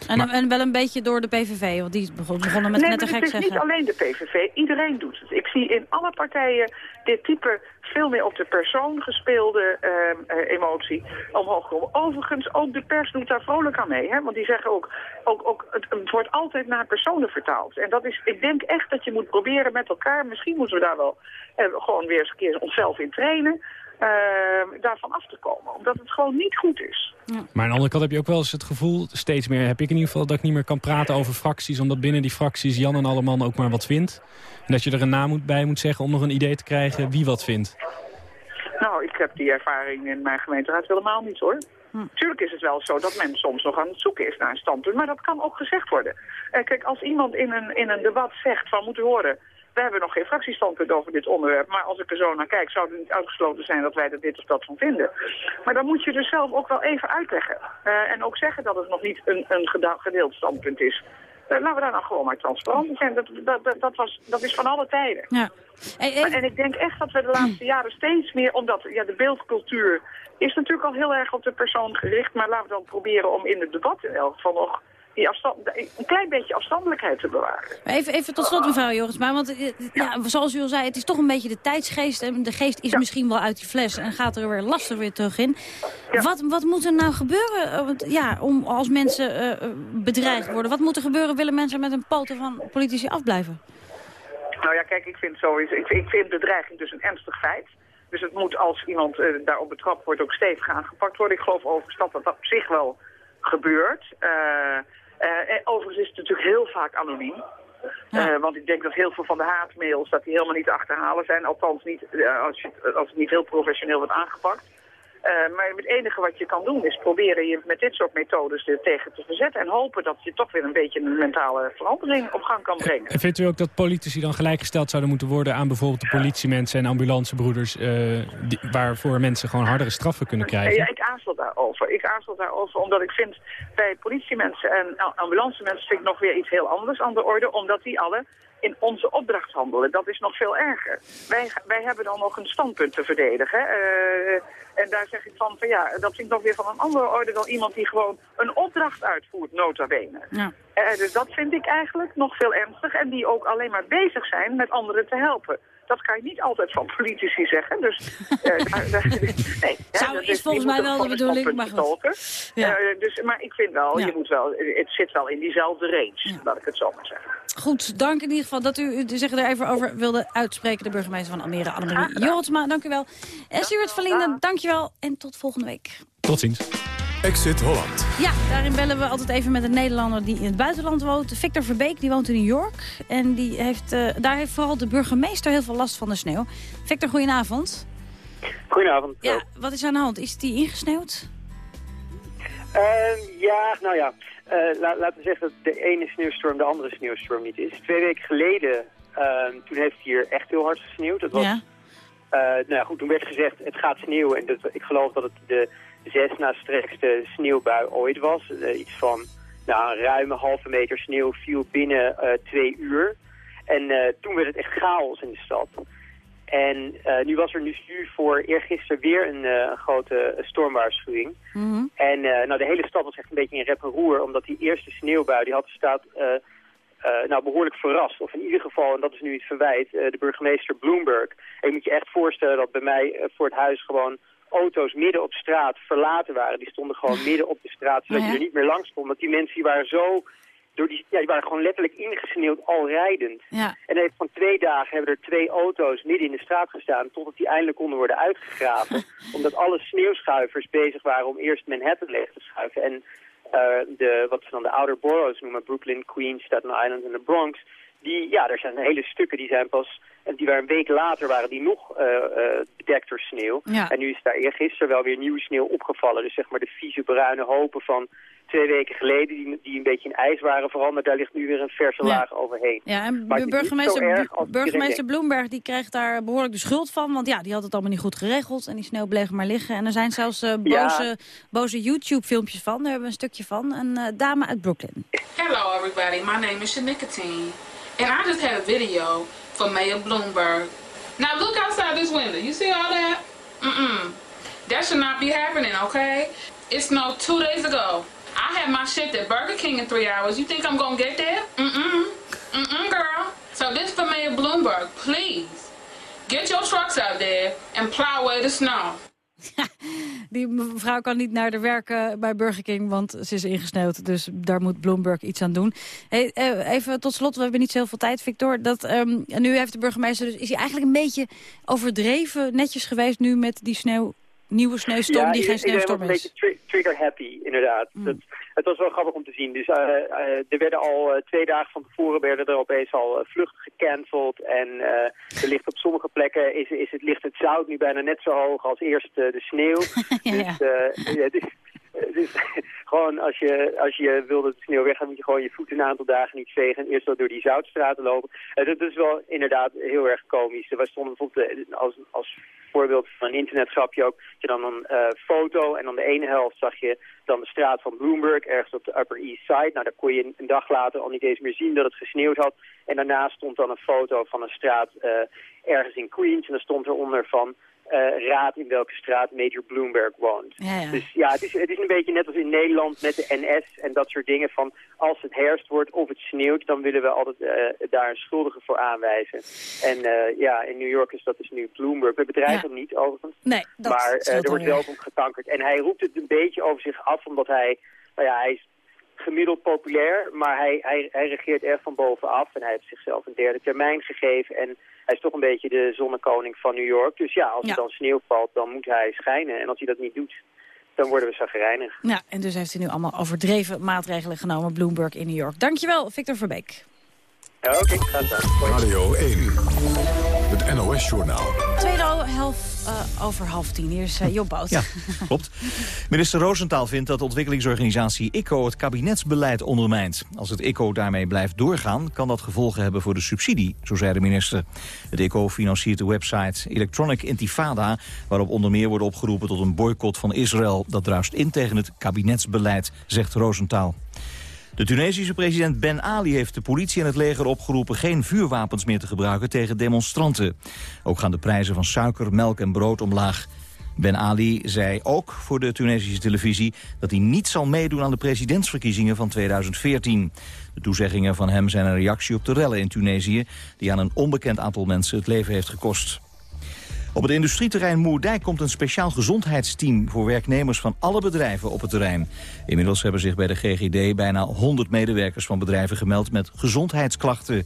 En, maar, en wel een beetje door de PVV, want die is begonnen met nee, net een gek het is zeggen. niet alleen de PVV, iedereen doet het. Ik zie in alle partijen dit type veel meer op de persoon gespeelde uh, uh, emotie omhoog komen. Overigens, ook de pers doet daar vrolijk aan mee, hè? want die zeggen ook, ook, ook het, het wordt altijd naar personen vertaald. En dat is, ik denk echt dat je moet proberen met elkaar, misschien moeten we daar wel uh, gewoon weer eens een keer onszelf in trainen, eh, daarvan af te komen. Omdat het gewoon niet goed is. Maar aan de andere kant heb je ook wel eens het gevoel, steeds meer heb ik in ieder geval, dat ik niet meer kan praten over fracties. Omdat binnen die fracties Jan en Alleman ook maar wat vindt. En dat je er een naam moet- bij moet zeggen om nog een idee te krijgen wie wat vindt. Nou, ik heb die ervaring in mijn gemeenteraad helemaal niet hoor. Tuurlijk is het wel zo dat men soms nog aan het zoeken is naar een standpunt, maar dat kan ook gezegd worden. Eh, kijk, als iemand in een, in een debat zegt van moet u horen, we hebben nog geen fractiestandpunt over dit onderwerp, maar als ik er zo naar kijk, zou het niet uitgesloten zijn dat wij er dit of dat van vinden. Maar dan moet je dus zelf ook wel even uitleggen. Eh, en ook zeggen dat het nog niet een, een gedeeld standpunt is. Eh, laten we daar nou gewoon maar transparant in zijn. Dat, dat, dat, dat, was, dat is van alle tijden. Ja. Maar- En ik denk echt dat we de laatste jaren steeds meer, omdat ja, de beeldcultuur is natuurlijk al heel erg op de persoon gericht, maar laten we dan proberen om in het debat in elk geval nog die afstand, een klein beetje afstandelijkheid te bewaren. Even, even tot slot, mevrouw Jorisma. Want eh, ja, zoals u al zei, het is toch een beetje de tijdsgeest. En de geest is misschien wel uit die fles en gaat er weer lastig weer terug in. Wat, wat moet er nou gebeuren eh, ja, om als mensen eh, eh, bedreigd worden? Wat moet er gebeuren? Willen mensen met een poten van politici afblijven? Nou ja, kijk, ik vind, sowieso, ik, ik vind bedreiging dus een ernstig feit. Dus het moet als iemand eh, daarop betrapt wordt ook stevig aangepakt worden. Ik geloof overigens dat dat op zich wel gebeurt. Eh, en overigens is het natuurlijk heel vaak anoniem. Eh, want ik denk dat heel veel van de haatmails dat die helemaal niet te achterhalen zijn. Althans niet, eh, als, je, als het niet heel professioneel wordt aangepakt. Eh, maar het enige wat je kan doen is proberen je met dit soort methodes er tegen te verzetten. En hopen dat je toch weer een beetje een mentale verandering op gang kan brengen. En vindt u ook dat politici dan gelijkgesteld zouden moeten worden aan bijvoorbeeld de politiemensen en ambulancebroeders, eh, die- waarvoor mensen gewoon hardere straffen kunnen krijgen? Ja, ik aarzel daarover. Ik aarzel daarover omdat ik vind bij politiemensen en ambulancemensen vind ik nog weer iets heel anders aan de orde. Omdat die alle in onze opdracht handelen. Dat is nog veel erger. Wij, wij hebben dan nog een standpunt te verdedigen. eh, en daar zeg ik van, van ja, dat vind ik nog weer van een andere orde dan iemand die gewoon een opdracht uitvoert, nota bene. Ja. Eh, dus dat vind ik eigenlijk nog veel ernstig. En die ook alleen maar bezig zijn met anderen te helpen. Dat kan je niet altijd van politici zeggen. Dus, eh, [laughs] daar- daar- nee, Zou- dat is volgens mij wel de bedoeling, maar goed. vertolken. Ja. Dus, maar ik vind wel, Ja. je moet wel, het zit wel in diezelfde range, laat ik het zo maar zeggen. Goed, dank in ieder geval dat u u zich er even over wilde uitspreken. De burgemeester van Almere, Annemarie Jortsma, dank u wel. En Stuart van Linden, dank je wel. En tot volgende week. Tot ziens. Exit Holland. Ja, daarin bellen we altijd even met een Nederlander die in het buitenland woont. Victor Verbeek, die woont in New York. En die heeft, eh, daar heeft vooral de burgemeester heel veel last van de sneeuw. Victor, goedenavond. Goedenavond. Ja, wat is aan de hand? Is die ingesneeuwd? Ehm, ja, nou ja. Eh, la- laten we zeggen dat de ene sneeuwstorm de andere sneeuwstorm niet is. Twee weken geleden, ehm, toen heeft het hier echt heel hard gesneeuwd. Dat was, Ja. eh, nou ja, goed, toen werd gezegd het gaat sneeuwen. En dat, ik geloof dat het de zes na sneeuwbui ooit was. Eh, iets van nou, een ruime halve meter sneeuw viel binnen twee uur. En toen werd het echt chaos in de stad. En eh, nu was er nu voor eergisteren weer een, eh, grote stormwaarschuwing. En eh, nou, de hele stad was echt een beetje in rep en roer, omdat die eerste sneeuwbui, die had de eh, nou, behoorlijk verrast. Of in ieder geval, en dat is nu het verwijt, de burgemeester Bloomberg. En je moet je echt voorstellen dat bij mij voor het huis gewoon auto's midden op straat verlaten waren. Die stonden gewoon [laughs] midden op de straat, zodat Ja. je er niet meer langs kon. Want die mensen die waren zo... Door die, ja, die waren gewoon letterlijk ingesneeuwd, al rijdend. Ja. En heeft van twee dagen hebben er twee auto's midden in de straat gestaan... totdat die eindelijk konden worden uitgegraven. [laughs] omdat alle sneeuwschuivers bezig waren om eerst Manhattan leeg te schuiven. En eh, de, wat ze dan de outer boroughs noemen, Brooklyn, Queens, Staten Island en de Bronx... die, ja, er zijn hele stukken die zijn pas... en die waren een week later waren die nog eh, eh, bedekt door sneeuw. Ja. En nu is daar eergisteren wel weer nieuwe sneeuw opgevallen. Dus zeg maar de vieze bruine hopen van twee weken geleden... die, die een beetje in ijs waren veranderd... daar ligt nu weer een verse Ja. laag overheen. Ja, en Maar burgemeester, burgemeester Bloemberg die kreeg daar behoorlijk de schuld van. Want ja, die had het allemaal niet goed geregeld. En die sneeuw bleef maar liggen. En er zijn zelfs eh, Ja. boze, boze YouTube-filmpjes van. Daar hebben we een stukje van. Een dame uit Brooklyn. Hello, everybody. My name is Shanikatine, and I just had a video for Mayor Bloomberg. Now look outside this window. You see all that? Mm-mm. That should not be happening, okay? It snowed two days ago. I had my shift at Burger King in three hours. You think I'm gonna get there? Mm-mm. Mm-mm, girl. So this for Mayor Bloomberg. Please, get your trucks out there and plow away the snow. Die mevrouw kan niet naar de werken bij Burger King, want ze is ingesneeuwd. Dus daar moet Bloomberg iets aan doen. Hey, eh, even tot slot, we hebben niet zoveel tijd, Victor. Dat, en nu heeft de burgemeester, dus is hij eigenlijk een beetje overdreven netjes geweest nu met die sneeuw, nieuwe sneeuwstorm die geen sneeuwstorm is. een beetje tri trigger happy, inderdaad. Dat, het was wel grappig om te zien. Dus uh, uh, er werden al uh, twee dagen van tevoren werden er opeens al vluchten gecanceld. En er ligt op sommige plekken is, is het, ligt het zout nu bijna net zo hoog als eerst de sneeuw. [laughs] ja, dus, ja, dus, dus [laughs] gewoon als je, als je wil dat de sneeuw weggaat, moet je gewoon je voeten een aantal dagen niet vegen en eerst wel door die zoutstraten lopen. Uh, dat is wel inderdaad heel erg komisch. Er stonden bijvoorbeeld als, als voorbeeld van een internetgrapje ook, je dan een uh, foto en aan de ene helft zag je dan de straat van Bloomberg, ergens op de Upper East Side. Nou, daar kon je een dag later al niet eens meer zien dat het gesneeuwd had. En daarna stond dan een foto van een straat uh, ergens in Queens en dan stond eronder van uh, raad in welke straat Major Bloomberg woont. Ja, ja. Dus ja, het is, het is een beetje net als in Nederland met de NS en dat soort dingen van als het herfst wordt of het sneeuwt, dan willen we altijd uh, daar een schuldige voor aanwijzen. En uh, ja, in New York is dat dus nu Bloomberg. We bedrijven ja. hem niet overigens, nee, dat maar er wordt wel om getankerd. En hij roept het een beetje over zich af, omdat hij, nou ja, hij is gemiddeld populair, maar hij, hij, hij regeert erg van bovenaf en hij heeft zichzelf een derde termijn gegeven en hij is toch een beetje de zonnekoning van New York. Dus ja, als ja. er dan sneeuw valt, dan moet hij schijnen. En als hij dat niet doet, dan worden we zagrijnig. Ja, en dus heeft hij nu allemaal overdreven maatregelen genomen, Bloomberg in New York. Dankjewel, Victor Verbeek. Ja, Oké, okay, graag gedaan. Radio 1, het NOS-journaal. Tweede helft uh, over half tien. Hier is uh, Job Bout. Ja, klopt. Minister Roosentaal vindt dat de ontwikkelingsorganisatie ICO het kabinetsbeleid ondermijnt. Als het ICO daarmee blijft doorgaan, kan dat gevolgen hebben voor de subsidie, zo zei de minister. Het ICO financiert de website Electronic Intifada, waarop onder meer wordt opgeroepen tot een boycott van Israël. Dat druist in tegen het kabinetsbeleid, zegt Roosentaal. De Tunesische president Ben Ali heeft de politie en het leger opgeroepen geen vuurwapens meer te gebruiken tegen demonstranten. Ook gaan de prijzen van suiker, melk en brood omlaag. Ben Ali zei ook voor de Tunesische televisie dat hij niet zal meedoen aan de presidentsverkiezingen van 2014. De toezeggingen van hem zijn een reactie op de rellen in Tunesië die aan een onbekend aantal mensen het leven heeft gekost. Op het industrieterrein Moerdijk komt een speciaal gezondheidsteam voor werknemers van alle bedrijven op het terrein. Inmiddels hebben zich bij de GGD bijna 100 medewerkers van bedrijven gemeld met gezondheidsklachten.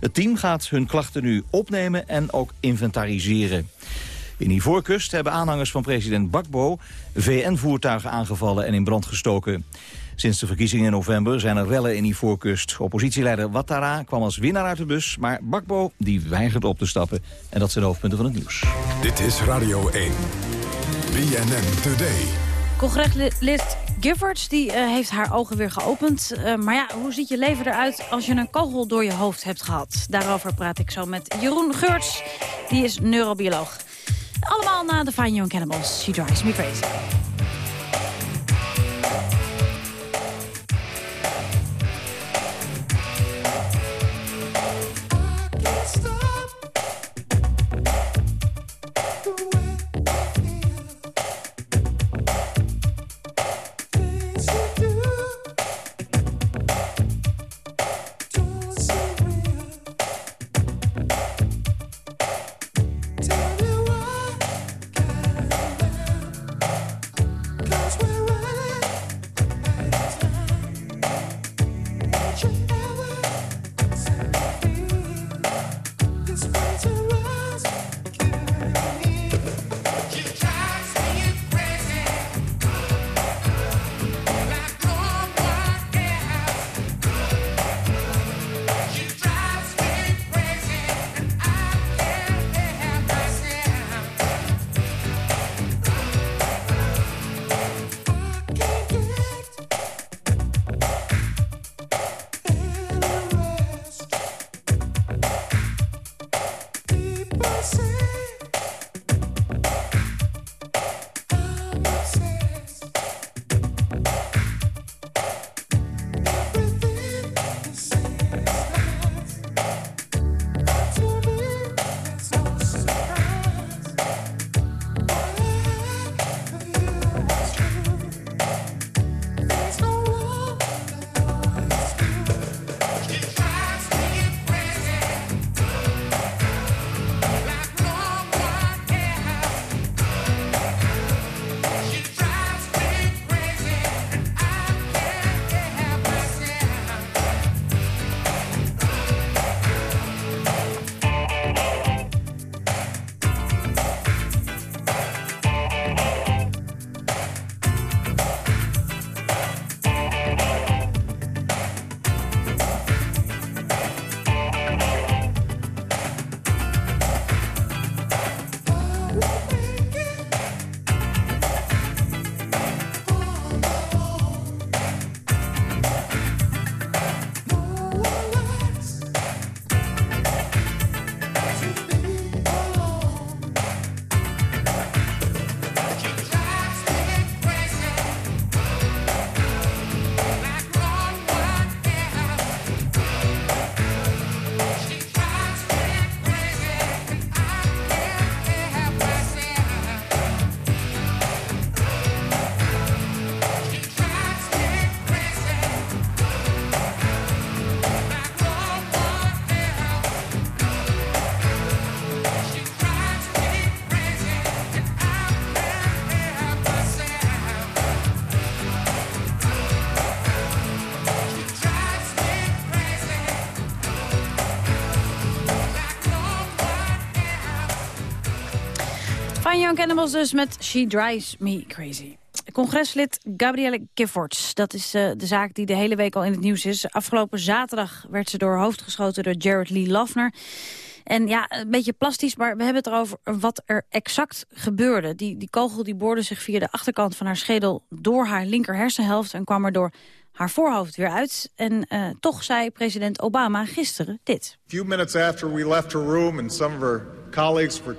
Het team gaat hun klachten nu opnemen en ook inventariseren. In Ivoorkust hebben aanhangers van president Bakbo VN-voertuigen aangevallen en in brand gestoken. Sinds de verkiezingen in november zijn er rellen in Ivoorkust. Oppositieleider Ouattara kwam als winnaar uit de bus, maar Bakbo die weigert op te stappen. En dat zijn de hoofdpunten van het nieuws. Dit is Radio 1. BNN Today. Congreslid Giffords die, uh, heeft haar ogen weer geopend. Uh, maar ja, hoe ziet je leven eruit als je een kogel door je hoofd hebt gehad? Daarover praat ik zo met Jeroen Geurts. Die is neurobioloog. Allemaal na de Fine Young Cannibals. She drives me crazy. stop Young Cannibals dus met She Drives Me Crazy. Congreslid Gabrielle Giffords, dat is eh, de zaak die de hele week al in het nieuws is. Afgelopen zaterdag werd ze door hoofd geschoten door Jared Lee Lafner. En ja, een beetje plastisch, maar we hebben het erover wat er exact gebeurde. Die, die kogel die boorde zich via de achterkant van haar schedel door haar linker hersenhelft... en kwam er door haar voorhoofd weer uit. En eh, toch zei president Obama gisteren dit. A few minutes after we left her room and some of her colleagues were,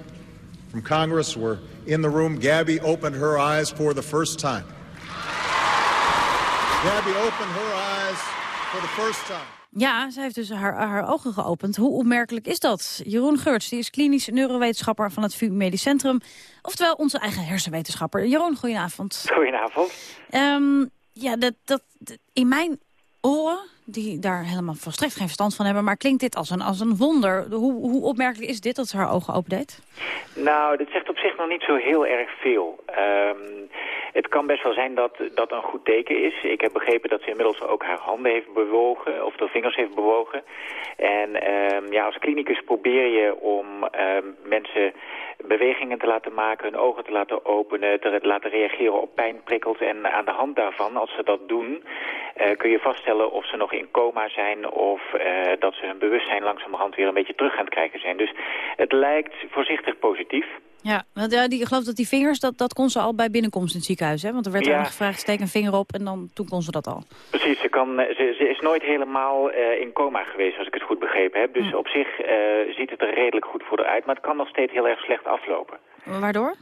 from Congress were in the room, Gabby opened her eyes for the first time. Gabby opened her eyes for the first time. Ja, zij heeft dus haar, haar ogen geopend. Hoe opmerkelijk is dat? Jeroen Geurts, die is klinisch neurowetenschapper van het VU Medisch Centrum. Oftewel onze eigen hersenwetenschapper. Jeroen, goedenavond. Goedenavond. Ehm, ja, dat, dat, dat- in mijn oren, die daar helemaal volstrekt geen verstand van hebben... maar klinkt dit als een, als een wonder. Hoe, hoe opmerkelijk is dit dat ze haar ogen opendeed? Nou, dit zegt op zich nog niet zo heel erg veel. Ehm, het kan best wel zijn dat dat een goed teken is. Ik heb begrepen dat ze inmiddels ook haar handen heeft bewogen, of de vingers heeft bewogen. En ehm, ja, als klinicus probeer je om ehm, mensen bewegingen te laten maken, hun ogen te laten openen, te laten reageren op pijnprikkels. En aan de hand daarvan, als ze dat doen, eh, kun je vaststellen of ze nog in coma zijn of eh, dat ze hun bewustzijn langzamerhand weer een beetje terug aan het krijgen zijn. Dus het lijkt voorzichtig positief. Ja, want ja, die, ik geloof dat die vingers, dat, dat kon ze al bij binnenkomst in het ziekenhuis. Hè? Want er werd Ja. haar gevraagd, steek een vinger op en dan, toen kon ze dat al. Precies, ze, kan, eh, ze, ze is nooit helemaal eh, in coma geweest, als ik het goed begrepen heb. Dus op zich ziet het er redelijk goed voor haar uit, maar het kan nog steeds heel erg slecht aflopen. Waardoor?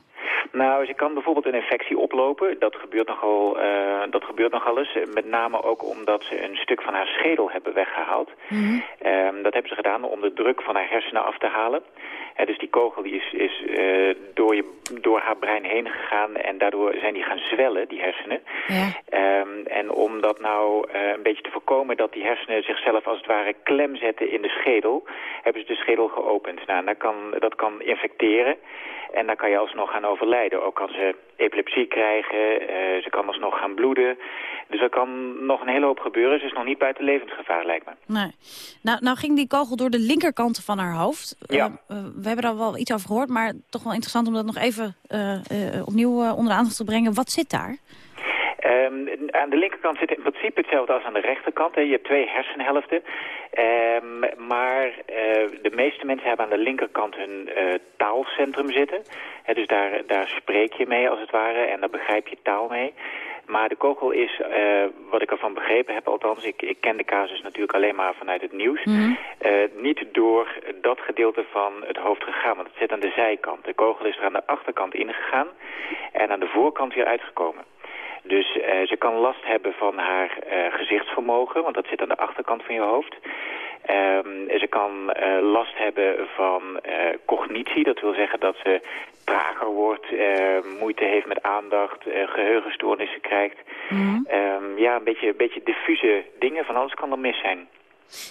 Nou, ze kan bijvoorbeeld een infectie oplopen. Dat gebeurt nogal, eh dat gebeurt nogal eens. Met name ook omdat ze een stuk van haar schedel hebben weggehaald. Ehm, dat hebben ze gedaan om de druk van haar hersenen af te halen. Eh, dus die kogel die is, is eh, door, je, door haar brein heen gegaan en daardoor zijn die gaan zwellen, die hersenen. Ehm, en om dat nou een beetje te voorkomen dat die hersenen zichzelf als het ware klem zetten in de schedel, hebben ze de schedel geopend. Nou, dat kan, dat kan infecteren en dan kan je alsnog gaan overlijden. Ook kan ze epilepsie krijgen, eh, ze kan alsnog gaan bloeden. Dus er kan nog een hele hoop gebeuren. Ze is nog niet buiten levensgevaar, lijkt me. Nee. Nou, nou ging die kogel door de linkerkant van haar hoofd. Ja. Eh, eh, we hebben er wel iets over gehoord, maar toch wel interessant om dat nog even opnieuw onder de aandacht te brengen. Wat zit daar? Ehm, aan de linkerkant zit in principe hetzelfde als aan de rechterkant. Hè. Je hebt twee hersenhelften. Ehm, maar eh, de meeste mensen hebben aan de linkerkant hun eh, taalcentrum zitten. Hè, dus daar, daar spreek je mee als het ware en daar begrijp je taal mee. Maar de kogel is, eh, wat ik ervan begrepen heb, althans, ik, ik ken de casus natuurlijk alleen maar vanuit het nieuws, eh, niet door dat gedeelte van het hoofd gegaan, want het zit aan de zijkant. De kogel is er aan de achterkant ingegaan en aan de voorkant weer uitgekomen. Dus eh, ze kan last hebben van haar eh, gezichtsvermogen, want dat zit aan de achterkant van je hoofd. Ehm, ze kan eh, last hebben van cognitie, dat wil zeggen dat ze trager wordt, moeite heeft met aandacht, eh, geheugenstoornissen krijgt. Ehm, ja, een beetje, een beetje diffuse dingen, van alles kan er mis zijn.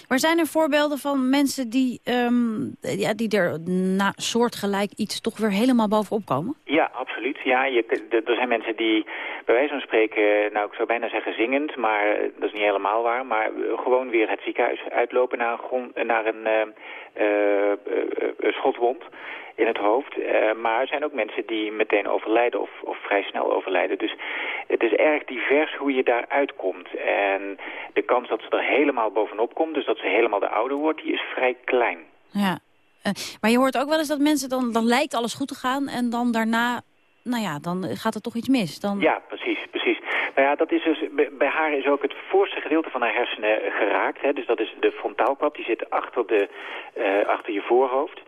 Maar zijn er voorbeelden van mensen die, ehm, ja, die er na soortgelijk iets toch weer helemaal bovenop komen? Ja, absoluut. Ja, je, er zijn mensen die bij wijze van spreken, nou ik zou bijna zeggen zingend, maar eh, dat is niet helemaal waar, maar eh, gewoon weer het ziekenhuis uitlopen naar naar een eh, schotwond in het hoofd. Eh, maar er zijn ook mensen die meteen overlijden of, of vrij snel overlijden. Dus het is erg divers hoe je daar uitkomt. En de kans dat ze er helemaal bovenop komt, dus dat ze helemaal de ouder wordt, die is vrij klein. Ja. Eh, maar je hoort ook wel eens dat mensen, dan, dan lijkt alles goed te gaan... en dan daarna, nou ja, dan gaat er toch iets mis. Dan... Ja, precies, precies. Nou ja, dat is dus, bij- haar is ook het voorste gedeelte van haar hersenen geraakt. Hè? Dus dat is de frontaalkwap, die zit achter, de, eh, achter je voorhoofd.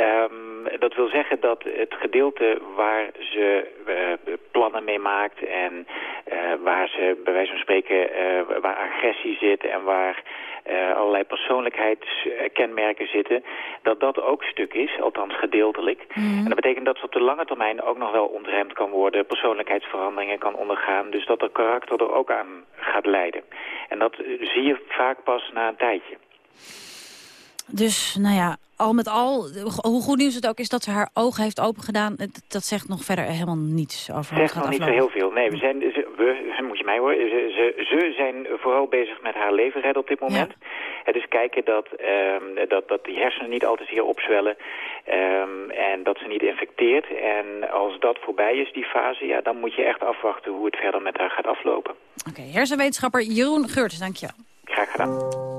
Ehm, dat wil zeggen dat het gedeelte waar ze eh, plannen mee maakt en eh, waar ze bij wijze van spreken, eh, waar agressie zit en waar allerlei persoonlijkheidskenmerken zitten, dat dat ook stuk is, althans gedeeltelijk. En dat betekent dat ze op de lange termijn ook nog wel ontremd kan worden, persoonlijkheidsveranderingen kan ondergaan, dus dat er karakter er ook aan gaat leiden. En dat zie je vaak pas na een tijdje. Dus, nou ja, al met al, hoe goed nieuws het ook is dat ze haar ogen heeft opengedaan... dat zegt nog verder helemaal niets over Zegt nog niet zo heel veel. Nee, we zijn, we, moet je mij horen, ze, ze, ze zijn vooral bezig met haar leven redden op dit moment. Het is kijken dat, ehm, dat, dat die hersenen niet al te zeer opzwellen ehm, en dat ze niet infecteert. En als dat voorbij is, die fase, ja, dan moet je echt afwachten hoe het verder met haar gaat aflopen. Oké, hersenwetenschapper Jeroen Geurts, dankjewel. Graag gedaan.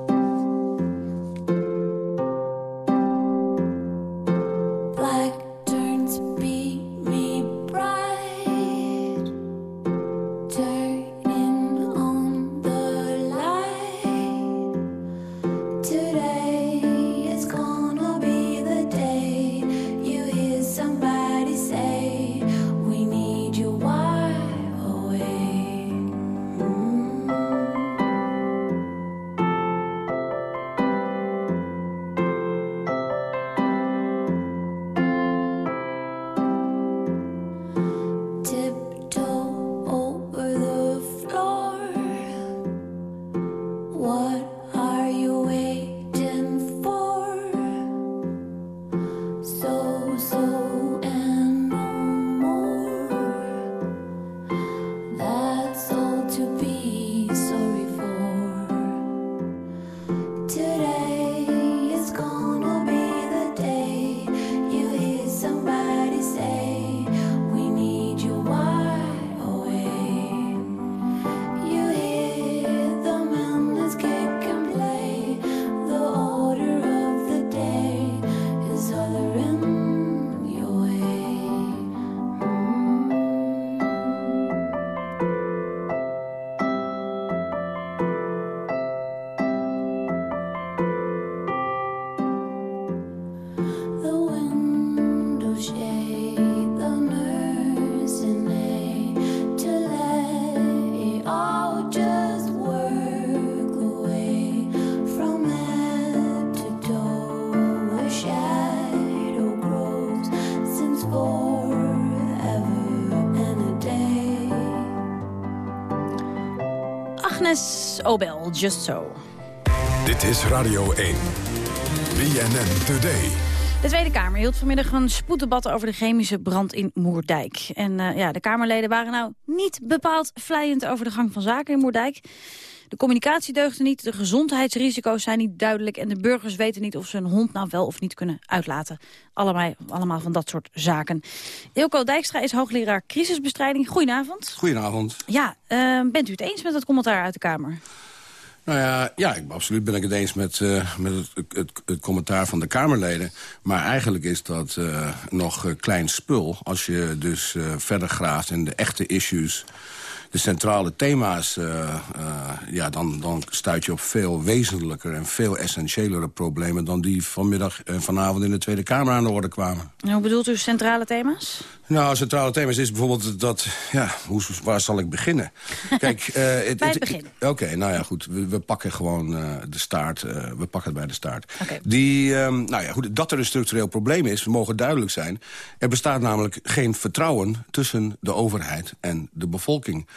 Obel, Just So. Dit is Radio 1. BNN Today. De Tweede Kamer hield vanmiddag een spoeddebat over de chemische brand in Moerdijk. En eh, ja, de Kamerleden waren nou niet bepaald vlijend over de gang van zaken in Moerdijk. De communicatie deugde niet, de gezondheidsrisico's zijn niet duidelijk... en de burgers weten niet of ze een hond nou wel of niet kunnen uitlaten. Allemaal, allemaal van dat soort zaken. Ilko Dijkstra is hoogleraar crisisbestrijding. Goedenavond. Goedenavond. Ja, eh, bent u het eens met dat commentaar uit de Kamer? Nou ja, ja ik, absoluut ben ik het eens met, eh, met het, het, het commentaar van de Kamerleden. Maar eigenlijk is dat eh, nog klein spul. Als je dus verder graaft in de echte issues de centrale thema's... eh, eh, ja, dan, dan stuit je op veel wezenlijker en veel essentiëlere problemen... dan die vanmiddag en vanavond in de Tweede Kamer aan de orde kwamen. En hoe bedoelt u centrale thema's? Nou, centrale thema's is bijvoorbeeld dat... Ja, hoe, waar zal ik beginnen? [laughs] Kijk, eh, het, Bij het begin. Oké, nou ja, goed. We, we pakken gewoon eh, de staart. eh, we pakken het bij de staart. Die, ehm, nou ja, goed, dat er een structureel probleem is, we mogen duidelijk zijn. Er bestaat namelijk geen vertrouwen tussen de overheid en de bevolking.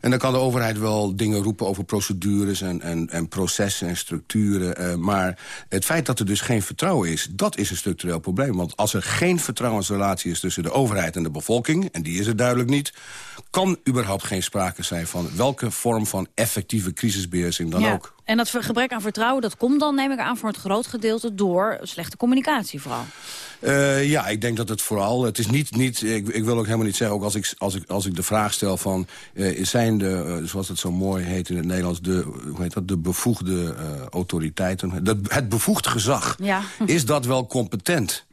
En dan kan de overheid wel dingen roepen over procedures en, en, en processen en structuren. maar het feit dat er dus geen vertrouwen is, dat is een structureel probleem. Want als er geen vertrouwensrelatie is tussen de overheid en de bevolking... en die is er duidelijk niet, kan überhaupt geen sprake zijn van welke vorm van effectieve crisisbeheersing dan Ja. ook. En dat gebrek aan vertrouwen, dat komt dan, neem ik aan, voor het groot gedeelte door slechte communicatie vooral. Eh, ja, ik denk dat het vooral... Het is niet, niet ik, ik wil ook helemaal niet zeggen, ook als ik, als ik, als ik de vraag stel van... eh, zijn de, eh, zoals het zo mooi heet in het Nederlands... de, hoe heet dat, de bevoegde autoriteiten, dat, het bevoegd gezag... Ja. is dat wel competent?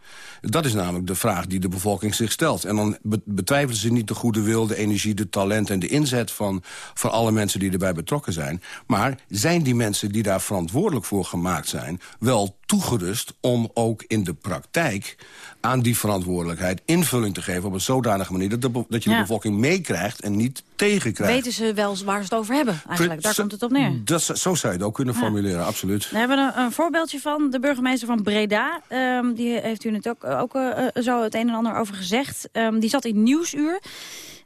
Dat is namelijk de vraag die de bevolking zich stelt. En dan be- betwijfelen ze niet de goede wil, de energie, de talent en de inzet van, van alle mensen die erbij betrokken zijn. Maar zijn die mensen die daar verantwoordelijk voor gemaakt zijn wel toegerust om ook in de praktijk aan die verantwoordelijkheid invulling te geven op een zodanige manier dat, de, dat je Ja. de bevolking meekrijgt en niet tegenkrijgt. Weten ze wel waar ze het over hebben, eigenlijk? Daar Zo- komt het op neer. Dat, zo zou je het ook kunnen Ja. formuleren, absoluut. We hebben een, een voorbeeldje van de burgemeester van Breda. Ehm, die heeft u net ook, ook eh, zo het een en ander over gezegd. Ehm, die zat in Nieuwsuur.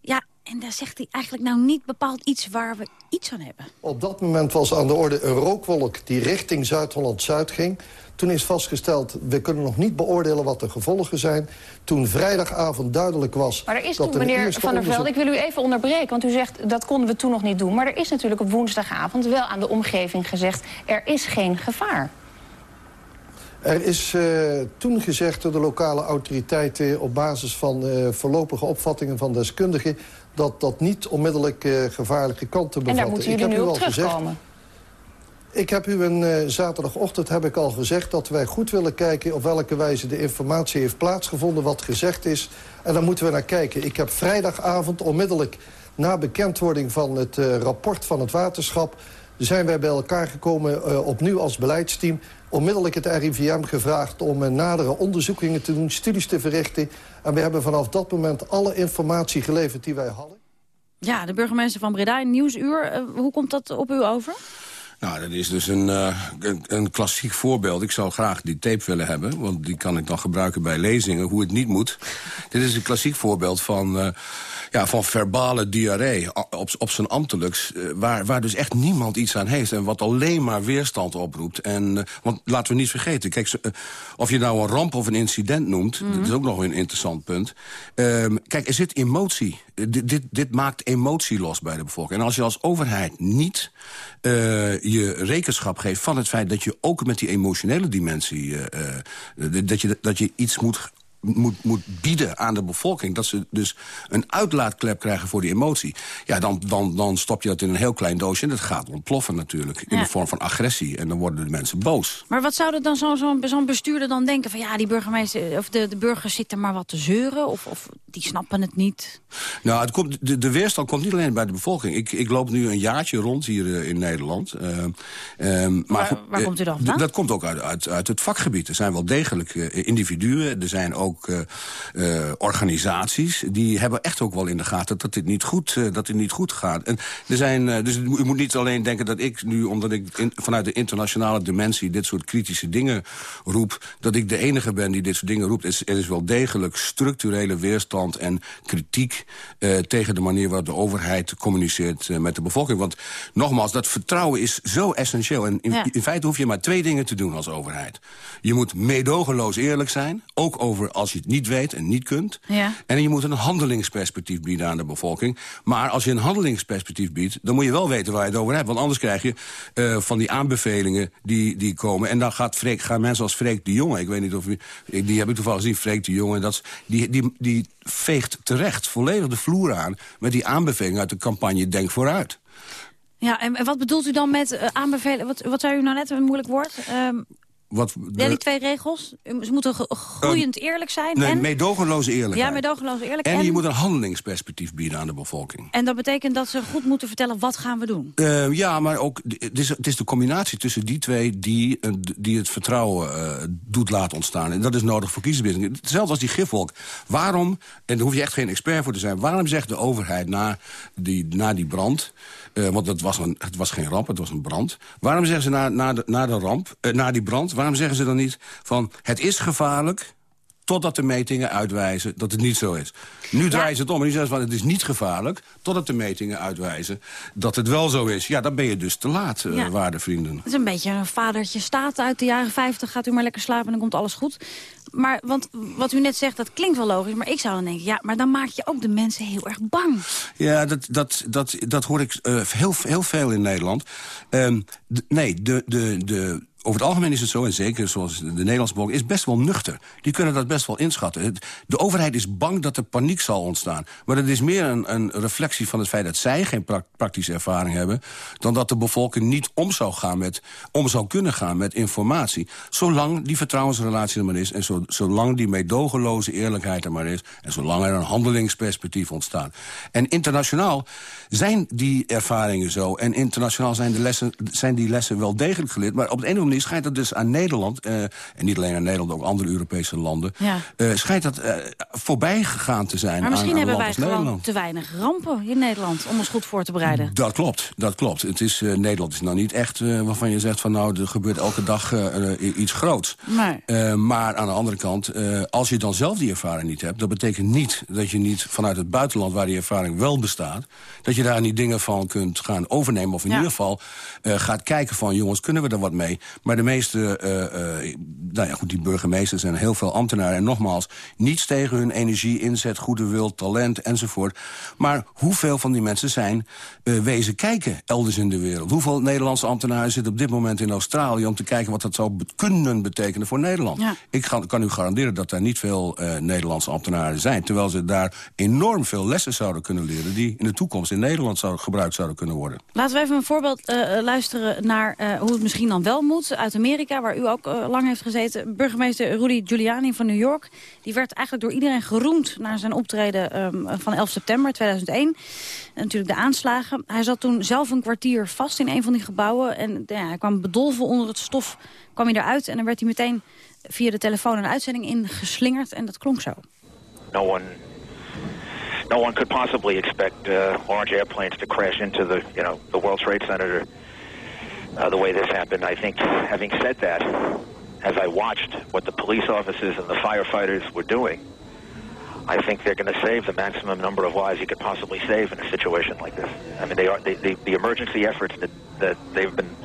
Ja, En daar zegt hij eigenlijk nou niet bepaald iets waar we iets aan hebben. Op dat moment was aan de orde een rookwolk die richting Zuid-Holland-Zuid ging. Toen is vastgesteld, we kunnen nog niet beoordelen wat de gevolgen zijn. Toen vrijdagavond duidelijk was... Maar er is dat toen, meneer Van der Velde, ik wil u even onderbreken... want u zegt, dat konden we toen nog niet doen. Maar er is natuurlijk op woensdagavond wel aan de omgeving gezegd... er is geen gevaar. Er is eh, toen gezegd door de lokale autoriteiten... op basis van eh, voorlopige opvattingen van deskundigen... dat dat niet onmiddellijk eh, gevaarlijke kanten En bevatte. daar moeten Ik jullie heb nu u op al gezegd- terugkomen. Ik heb u een eh, zaterdagochtend heb ik al gezegd dat wij goed willen kijken... op welke wijze de informatie heeft plaatsgevonden, wat gezegd is. En daar moeten we naar kijken. Ik heb vrijdagavond onmiddellijk na bekendwording van het eh, rapport van het waterschap... zijn wij bij elkaar gekomen eh, opnieuw als beleidsteam... onmiddellijk het RIVM gevraagd om eh, nadere onderzoekingen te doen... studies te verrichten. En we hebben vanaf dat moment alle informatie geleverd die wij hadden. Ja, de burgemeester van Breda, in Nieuwsuur. Eh, hoe komt dat op u over? Nou, dat is dus een, eh, een, een klassiek voorbeeld. Ik zou graag die tape willen hebben, want die kan ik dan gebruiken bij lezingen, hoe het niet moet. Dit is een klassiek voorbeeld van, eh, ja, van verbale diarree op, op zijn ambtelijks, eh, waar, waar dus echt niemand iets aan heeft en wat alleen maar weerstand oproept. En, eh, want laten we niet vergeten, kijk, eh, of je nou een ramp of een incident noemt, dat is ook nog een interessant punt. Ehm, kijk, er zit emotie. Dit, dit, maakt emotie los bij de bevolking. En als je als overheid niet je rekenschap geeft van het feit dat je ook met die emotionele dimensie... dat, je, dat je iets moet, moet, moet bieden aan de bevolking. Dat ze dus een uitlaatklep krijgen voor die emotie. Ja, dan, dan, dan stop je dat in een heel klein doosje en dat gaat ontploffen natuurlijk. In Ja. de vorm van agressie. En dan worden de mensen boos. Maar wat zou er dan zo'n zo bestuurder dan denken? Van ja, die burgemeester of de, de burgers zitten maar wat te zeuren. Of, of die snappen het niet. Nou, het komt, de, de weerstand komt niet alleen bij de bevolking. Ik, ik loop nu een jaartje rond hier eh, in Nederland. Eh, ehm, maar Waar- eh, komt u dan vandaan? Dat komt ook uit, uit, uit het vakgebied. Er zijn wel degelijk individuen. Er zijn ook eh, eh, organisaties. Die hebben echt ook wel in de gaten dat dit niet goed, eh, dat dit niet goed gaat. En er zijn, dus u moet niet alleen denken dat ik nu, omdat ik in- vanuit de internationale dimensie... dit soort kritische dingen roep, dat ik de enige ben die dit soort dingen roept. Er is, er is wel degelijk structurele weerstand en kritiek... tegen de manier waarop de overheid communiceert met de bevolking. Want nogmaals, dat vertrouwen is zo essentieel. En in, Ja. in feite hoef je maar twee dingen te doen als overheid. Je moet meedogenloos eerlijk zijn, ook over als je het niet weet en niet kunt. Ja. En je moet een handelingsperspectief bieden aan de bevolking. Maar als je een handelingsperspectief biedt, dan moet je wel weten waar je het over hebt. Want anders krijg je eh, van die aanbevelingen die, die komen. En dan gaat Freek, gaan mensen als Freek de Jonge, ik weet niet of u, die heb ik toevallig gezien, Freek de Jonge, dat, die, die, die veegt terecht volledig de vloer aan met die aanbevelingen uit de campagne Denk Vooruit. Ja, en, wat bedoelt u dan met eh, aanbevelen? Wat, wat zei u nou net, een moeilijk woord? Ehm, Wat, ja, die twee regels. Ze moeten groeiend eerlijk zijn. Nee, en, meedogenloze eerlijkheid. ja, meedogenloos eerlijk. en, En, je moet een handelingsperspectief bieden aan de bevolking. en dat betekent dat ze goed moeten vertellen wat gaan we doen. Eh, ja, maar ook het is, het is de combinatie tussen die twee die, die het vertrouwen eh, doet laten ontstaan. En dat is nodig voor kiezersbinding. Hetzelfde als die gifwolk. Waarom, en daar hoef je echt geen expert voor te zijn... waarom zegt de overheid na die, na die brand... eh, want het was, een, het was geen ramp, het was een brand. Waarom zeggen ze na, na, de, na de ramp, eh, na die brand... waarom zeggen ze dan niet van het is gevaarlijk... totdat de metingen uitwijzen dat het niet zo is. Nu draaien ze het om en nu zeggen ze van het is niet gevaarlijk... totdat de metingen uitwijzen dat het wel zo is. Ja, dan ben je dus te laat, eh, Ja. waarde vrienden. Het is een beetje een vadertje staat uit de jaren 50. Gaat u maar lekker slapen en dan komt alles goed. Maar want wat u net zegt, dat klinkt wel logisch. Maar ik zou dan denken, ja, maar dan maak je ook de mensen heel erg bang. Ja, dat, dat, dat, dat hoor ik eh, heel, heel veel in Nederland. Ehm, nee, de, de, de, over het algemeen is het zo, en zeker zoals de Nederlandse bevolking... is best wel nuchter. Die kunnen dat best wel inschatten. Het- De overheid is bang dat er paniek zal ontstaan. Maar dat is meer een, een reflectie van het feit dat zij geen pra- praktische ervaring hebben... dan dat de bevolking niet om zou, gaan met, om zou kunnen gaan met informatie. Zolang die vertrouwensrelatie er maar is... en zo, zolang die meedogenloze eerlijkheid er maar is... en zolang er een handelingsperspectief ontstaat. En internationaal zijn die ervaringen zo. En internationaal zijn, de lessen, zijn die lessen wel degelijk geleerd. Maar op de ene manier schijnt dat dus aan Nederland... eh, en niet alleen aan Nederland, ook andere Europese landen... Ja. eh, schijnt dat eh, voorbij gegaan te zijn Maar misschien aan hebben wij gewoon Nederland. te weinig rampen in Nederland om ons goed voor te bereiden. Dat klopt, dat klopt. Het is, Nederland is nou niet echt waarvan je zegt van nou, er gebeurt elke dag iets groots. Nee. Maar aan de andere kant, als je dan zelf die ervaring niet hebt... dat betekent niet dat je niet vanuit het buitenland waar die ervaring wel bestaat... dat je daar niet dingen van kunt gaan overnemen. Of in Ja. ieder geval gaat kijken van jongens, kunnen we er wat mee? Maar de meeste, eh, eh, nou ja goed, die burgemeesters en heel veel ambtenaren... en nogmaals, niets tegen hun energie, inzet, goede wil, talent enzovoort. Maar hoeveel van die mensen zijn eh, wezen kijken elders in de wereld? Hoeveel Nederlandse ambtenaren zitten op dit moment in Australië... om te kijken wat dat zou kunnen betekenen voor Nederland? Ja. Ik ga- kan u garanderen dat daar niet veel Nederlandse ambtenaren zijn... terwijl ze daar enorm veel lessen zouden kunnen leren... die in de toekomst in Nederland zou, gebruikt zouden kunnen worden. Laten we even een voorbeeld luisteren naar hoe het misschien dan wel moet. Uit Amerika, waar u ook eh, lang heeft gezeten. Burgemeester Rudy Giuliani van New York. Die werd eigenlijk door iedereen geroemd naar zijn optreden ehm, van 11 september 2001. En natuurlijk de aanslagen. Hij zat toen zelf een kwartier vast in een van die gebouwen. En ja, hij kwam bedolven onder het stof, kwam hij eruit. En dan werd hij meteen via de telefoon een uitzending ingeslingerd. En dat klonk zo. no one no one could possibly expect uh, large airplanes to crash into the you know the World Trade Center uh, the way this happened. I think having said that, as I watched what the police officers and the firefighters were doing, I think they're going to save the maximum number of lives you could possibly save in a situation like this. I mean, they are they, the the emergency efforts that that they've been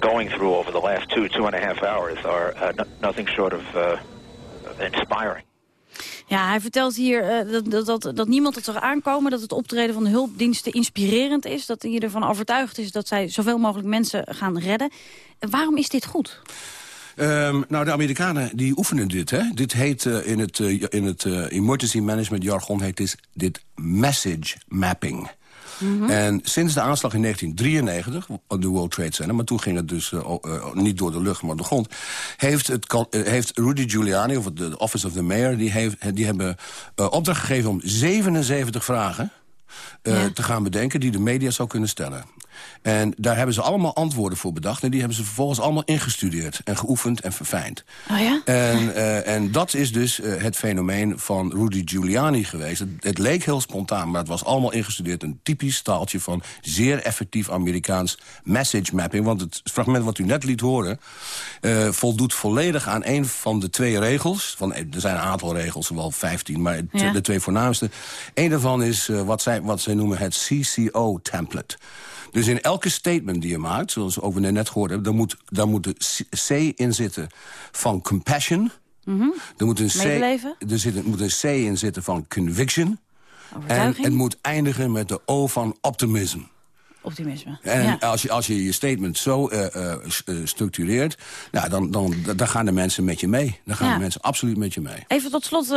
going through over the last two two and a half hours are uh, no, nothing short of uh, inspiring. Ja, hij vertelt hier eh, dat, dat, dat, niemand het zag aankomen... dat het optreden van de hulpdiensten inspirerend is. Dat hij ervan overtuigd is dat zij zoveel mogelijk mensen gaan redden. En waarom is dit goed? Ehm, nou, de Amerikanen die oefenen dit. Hè? Dit heet eh, in het, eh, in het emergency management jargon heet dit message mapping. En sinds de aanslag in 1993, op de World Trade Center... maar toen ging het dus eh, eh, niet door de lucht, maar de grond... heeft, het, eh, heeft Rudy Giuliani, of de Office of the Mayor... die, heeft, die hebben opdracht gegeven om 77 vragen... te gaan bedenken die de media zou kunnen stellen. En daar hebben ze allemaal antwoorden voor bedacht... en die hebben ze vervolgens allemaal ingestudeerd en geoefend en verfijnd. Oh ja? En, eh, en dat is dus eh, het fenomeen van Rudy Giuliani geweest. Het, het leek heel spontaan, maar het was allemaal ingestudeerd. Een typisch staaltje van zeer effectief Amerikaans message mapping. Want het fragment wat u net liet horen... eh, voldoet volledig aan een van de twee regels. Van, er zijn een aantal regels, wel 15, maar Ja. de twee voornaamste. Eén daarvan is wat, zij, wat zij noemen het CCO-template. Dus in elke statement die je maakt, zoals we ook net gehoord hebben... daar moet, daar moet de C in zitten van compassion... Er moet een C, Medeleven? er zit, er moet een C in zitten van conviction. En het moet eindigen met de O van optimism. Optimisme. En ja. als, je, als je je statement zo eh, eh, eh, structureert... Nou, dan, dan, dan gaan de mensen met je mee. Dan gaan Ja. de mensen absoluut met je mee. Even tot slot,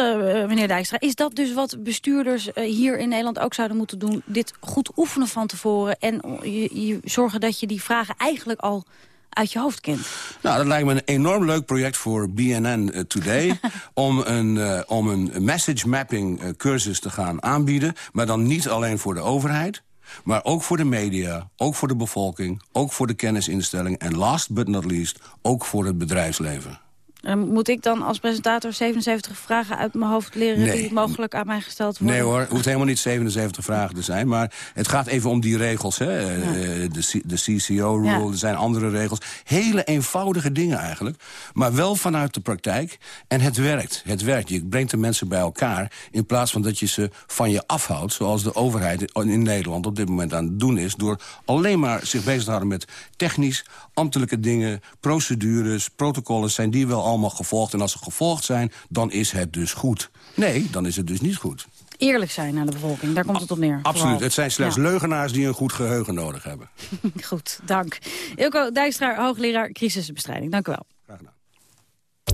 meneer Dijkstra. Is dat dus wat bestuurders hier in Nederland ook zouden moeten doen? Dit goed oefenen van tevoren en je, je zorgen dat je die vragen eigenlijk al uit je hoofd kent? Nou, dat lijkt me een enorm leuk project voor BNN Today... [laughs] om, een, om een message mapping cursus te gaan aanbieden. Maar dan niet alleen voor de overheid... maar ook voor de media, ook voor de bevolking... ook voor de kennisinstelling en last but not least... ook voor het bedrijfsleven. En moet ik dan als presentator 77 vragen uit mijn hoofd leren... Nee. die mogelijk aan mij gesteld worden? Nee hoor, het hoeft helemaal niet 77 vragen te zijn. Maar het gaat even om die regels. Hè? Eh, De, C- de CCO-rule, Ja. er zijn andere regels. Hele eenvoudige dingen eigenlijk. Maar wel vanuit de praktijk. En het werkt. Het werkt. Je brengt de mensen bij elkaar. In plaats van dat je ze van je afhoudt. Zoals de overheid in Nederland op dit moment aan het doen is. Door alleen maar zich bezig te houden met technisch, ambtelijke dingen. Procedures, protocollen. Zijn die wel allemaal gevolgd? En als ze gevolgd zijn, dan is het dus goed. Nee, dan is het dus niet goed. Eerlijk zijn naar de bevolking, daar komt het op neer. Absoluut. vooral. Het zijn slechts Ja. leugenaars die een goed geheugen nodig hebben. [laughs] Goed, dank. Ilko Dijkstra, hoogleraar crisisbestrijding. Dank u wel.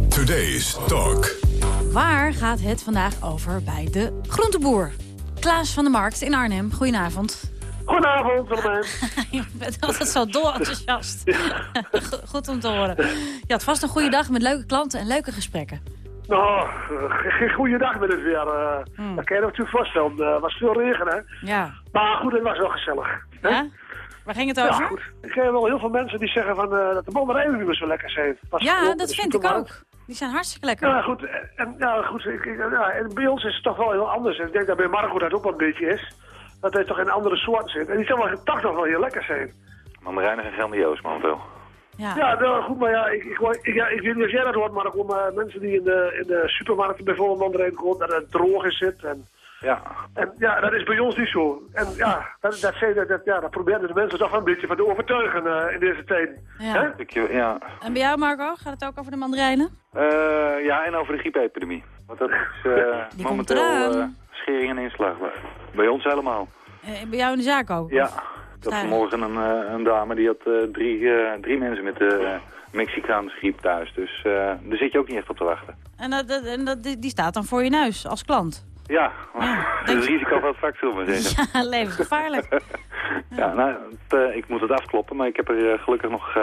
Today's Talk. Waar gaat het vandaag over bij de groenteboer? Klaas van de Markt in Arnhem, goedenavond. Goedenavond, Willemijn. [laughs] Je bent altijd zo dol enthousiast. [laughs] Go- Goed om te horen. Je had vast een goede dag met leuke klanten en leuke gesprekken. Nou, eh, geen goede dag met het weer. eh Dat kan je natuurlijk voorstellen. Eh, Het was veel regen, hè. Ja. Maar goed, het was wel gezellig. hè? Ja? Waar ging het Ja, over? goed. Ik ken wel heel veel mensen die zeggen van, eh, dat de meer zo lekker zijn. Ja, dat vind ik ook. Die zijn hartstikke lekker. Ja, goed. En, ja, goed ik, ik- ja, en bij ons is het toch wel heel anders. En ik denk dat bij Marco dat ook wel een beetje is. Dat hij toch in andere soorten zit. En die zal wel toch nog wel heel lekker zijn. Mandarijnen zijn grandioos momenteel. Ja, Ja, nou, goed, maar ja ik, ik, ik, ja, ik weet niet of jij dat hoort, maar mensen die in de, in de supermarkten bijvoorbeeld mandarijn kopen, dat het droog in zit. En, Ja, en ja, dat is bij ons niet zo. En ja, dat, dat, zei, dat, dat, ja, dat probeerden de mensen toch wel een beetje van te overtuigen eh, in deze tijd. Ja. ik, ja. En bij jou, Marco, gaat het ook over de mandarijnen? Eh, ja, en over de griepepidemie. Want dat is eh, [laughs] momenteel eh, schering en inslag. Bij ons helemaal. Eh, bij jou in de zaak ook? Ja, ik had vanmorgen een, eh, een dame die had eh, drie, drie mensen met de Mexicaanse griep thuis. Dus daar zit je ook niet echt op te wachten. En, dat, en dat, die staat dan voor je neus als klant? Ja, [laughs] het risico van het vak, zullen we zeggen. [laughs] Ja, levensgevaarlijk. [laughs] Ja, nou, het, ik moet het afkloppen, maar ik heb er gelukkig nog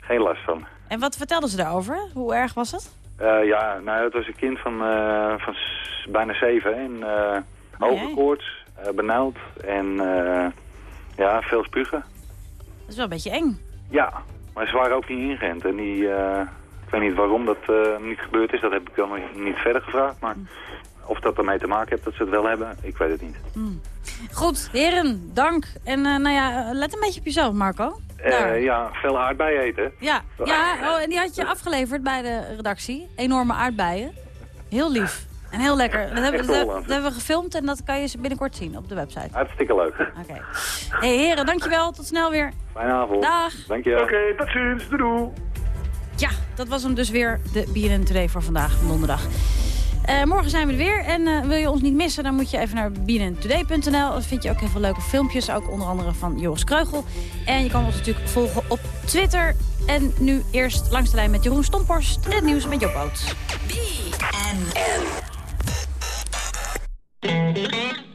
geen last van. En wat vertelden ze daarover? Hoe erg was het? Ja, nou, het was een kind van, van bijna zeven en eh hoogtekoorts, eh, benauwd en eh, ja, veel spugen. Dat is wel een beetje eng. Ja, maar ze waren ook niet ingeënt en die, eh, ik weet niet waarom dat niet gebeurd is, dat heb ik dan niet verder gevraagd, maar of dat ermee te maken heeft dat ze het wel hebben, ik weet het niet. Goed, heren, dank. En nou ja, let een beetje op jezelf, Marco. Ja, veel aardbeien eten. Ja, ja [laughs] oh, en die had je afgeleverd bij de redactie. Enorme aardbeien. Heel lief. En heel lekker. Dat hebben, dat, dat hebben we gefilmd en dat kan je binnenkort zien op de website. Hartstikke leuk. Oké. hey, heren, dankjewel. Tot snel weer. Fijne avond. Dag. Dankjewel. Oké, tot ziens. Doei doei. Ja, dat was hem dus weer, de BNN Today voor vandaag, donderdag. Eh, morgen zijn we er weer en eh, wil je ons niet missen... dan moet je even naar bnntoday.nl. Daar vind je ook heel veel leuke filmpjes, ook onder andere van Joris Kreugel. En je kan ons natuurlijk volgen op Twitter. En nu eerst langs de lijn met Jeroen Stomporst en het nieuws met Job Boot. Thank you.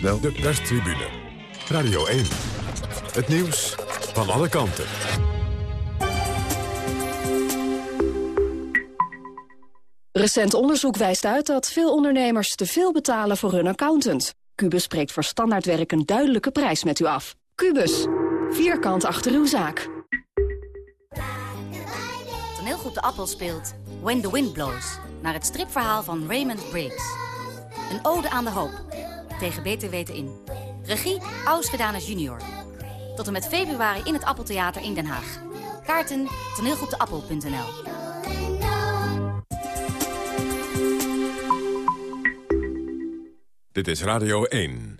snel. De perstribune. Radio 1. Het nieuws van alle kanten. Recent onderzoek wijst uit dat veel ondernemers te veel betalen voor hun accountant. Cubus spreekt voor standaardwerk een duidelijke prijs met u af. Cubus, vierkant achter uw zaak. Toneelgroep De Appel speelt When the Wind Blows... naar het stripverhaal van Raymond Briggs. Een ode aan de hoop. Tegen beter weten in. Regie Aus Vedanes junior. Tot en met februari in het Appeltheater in Den Haag. Kaarten toneelgroepdeappel.nl Dit is Radio 1.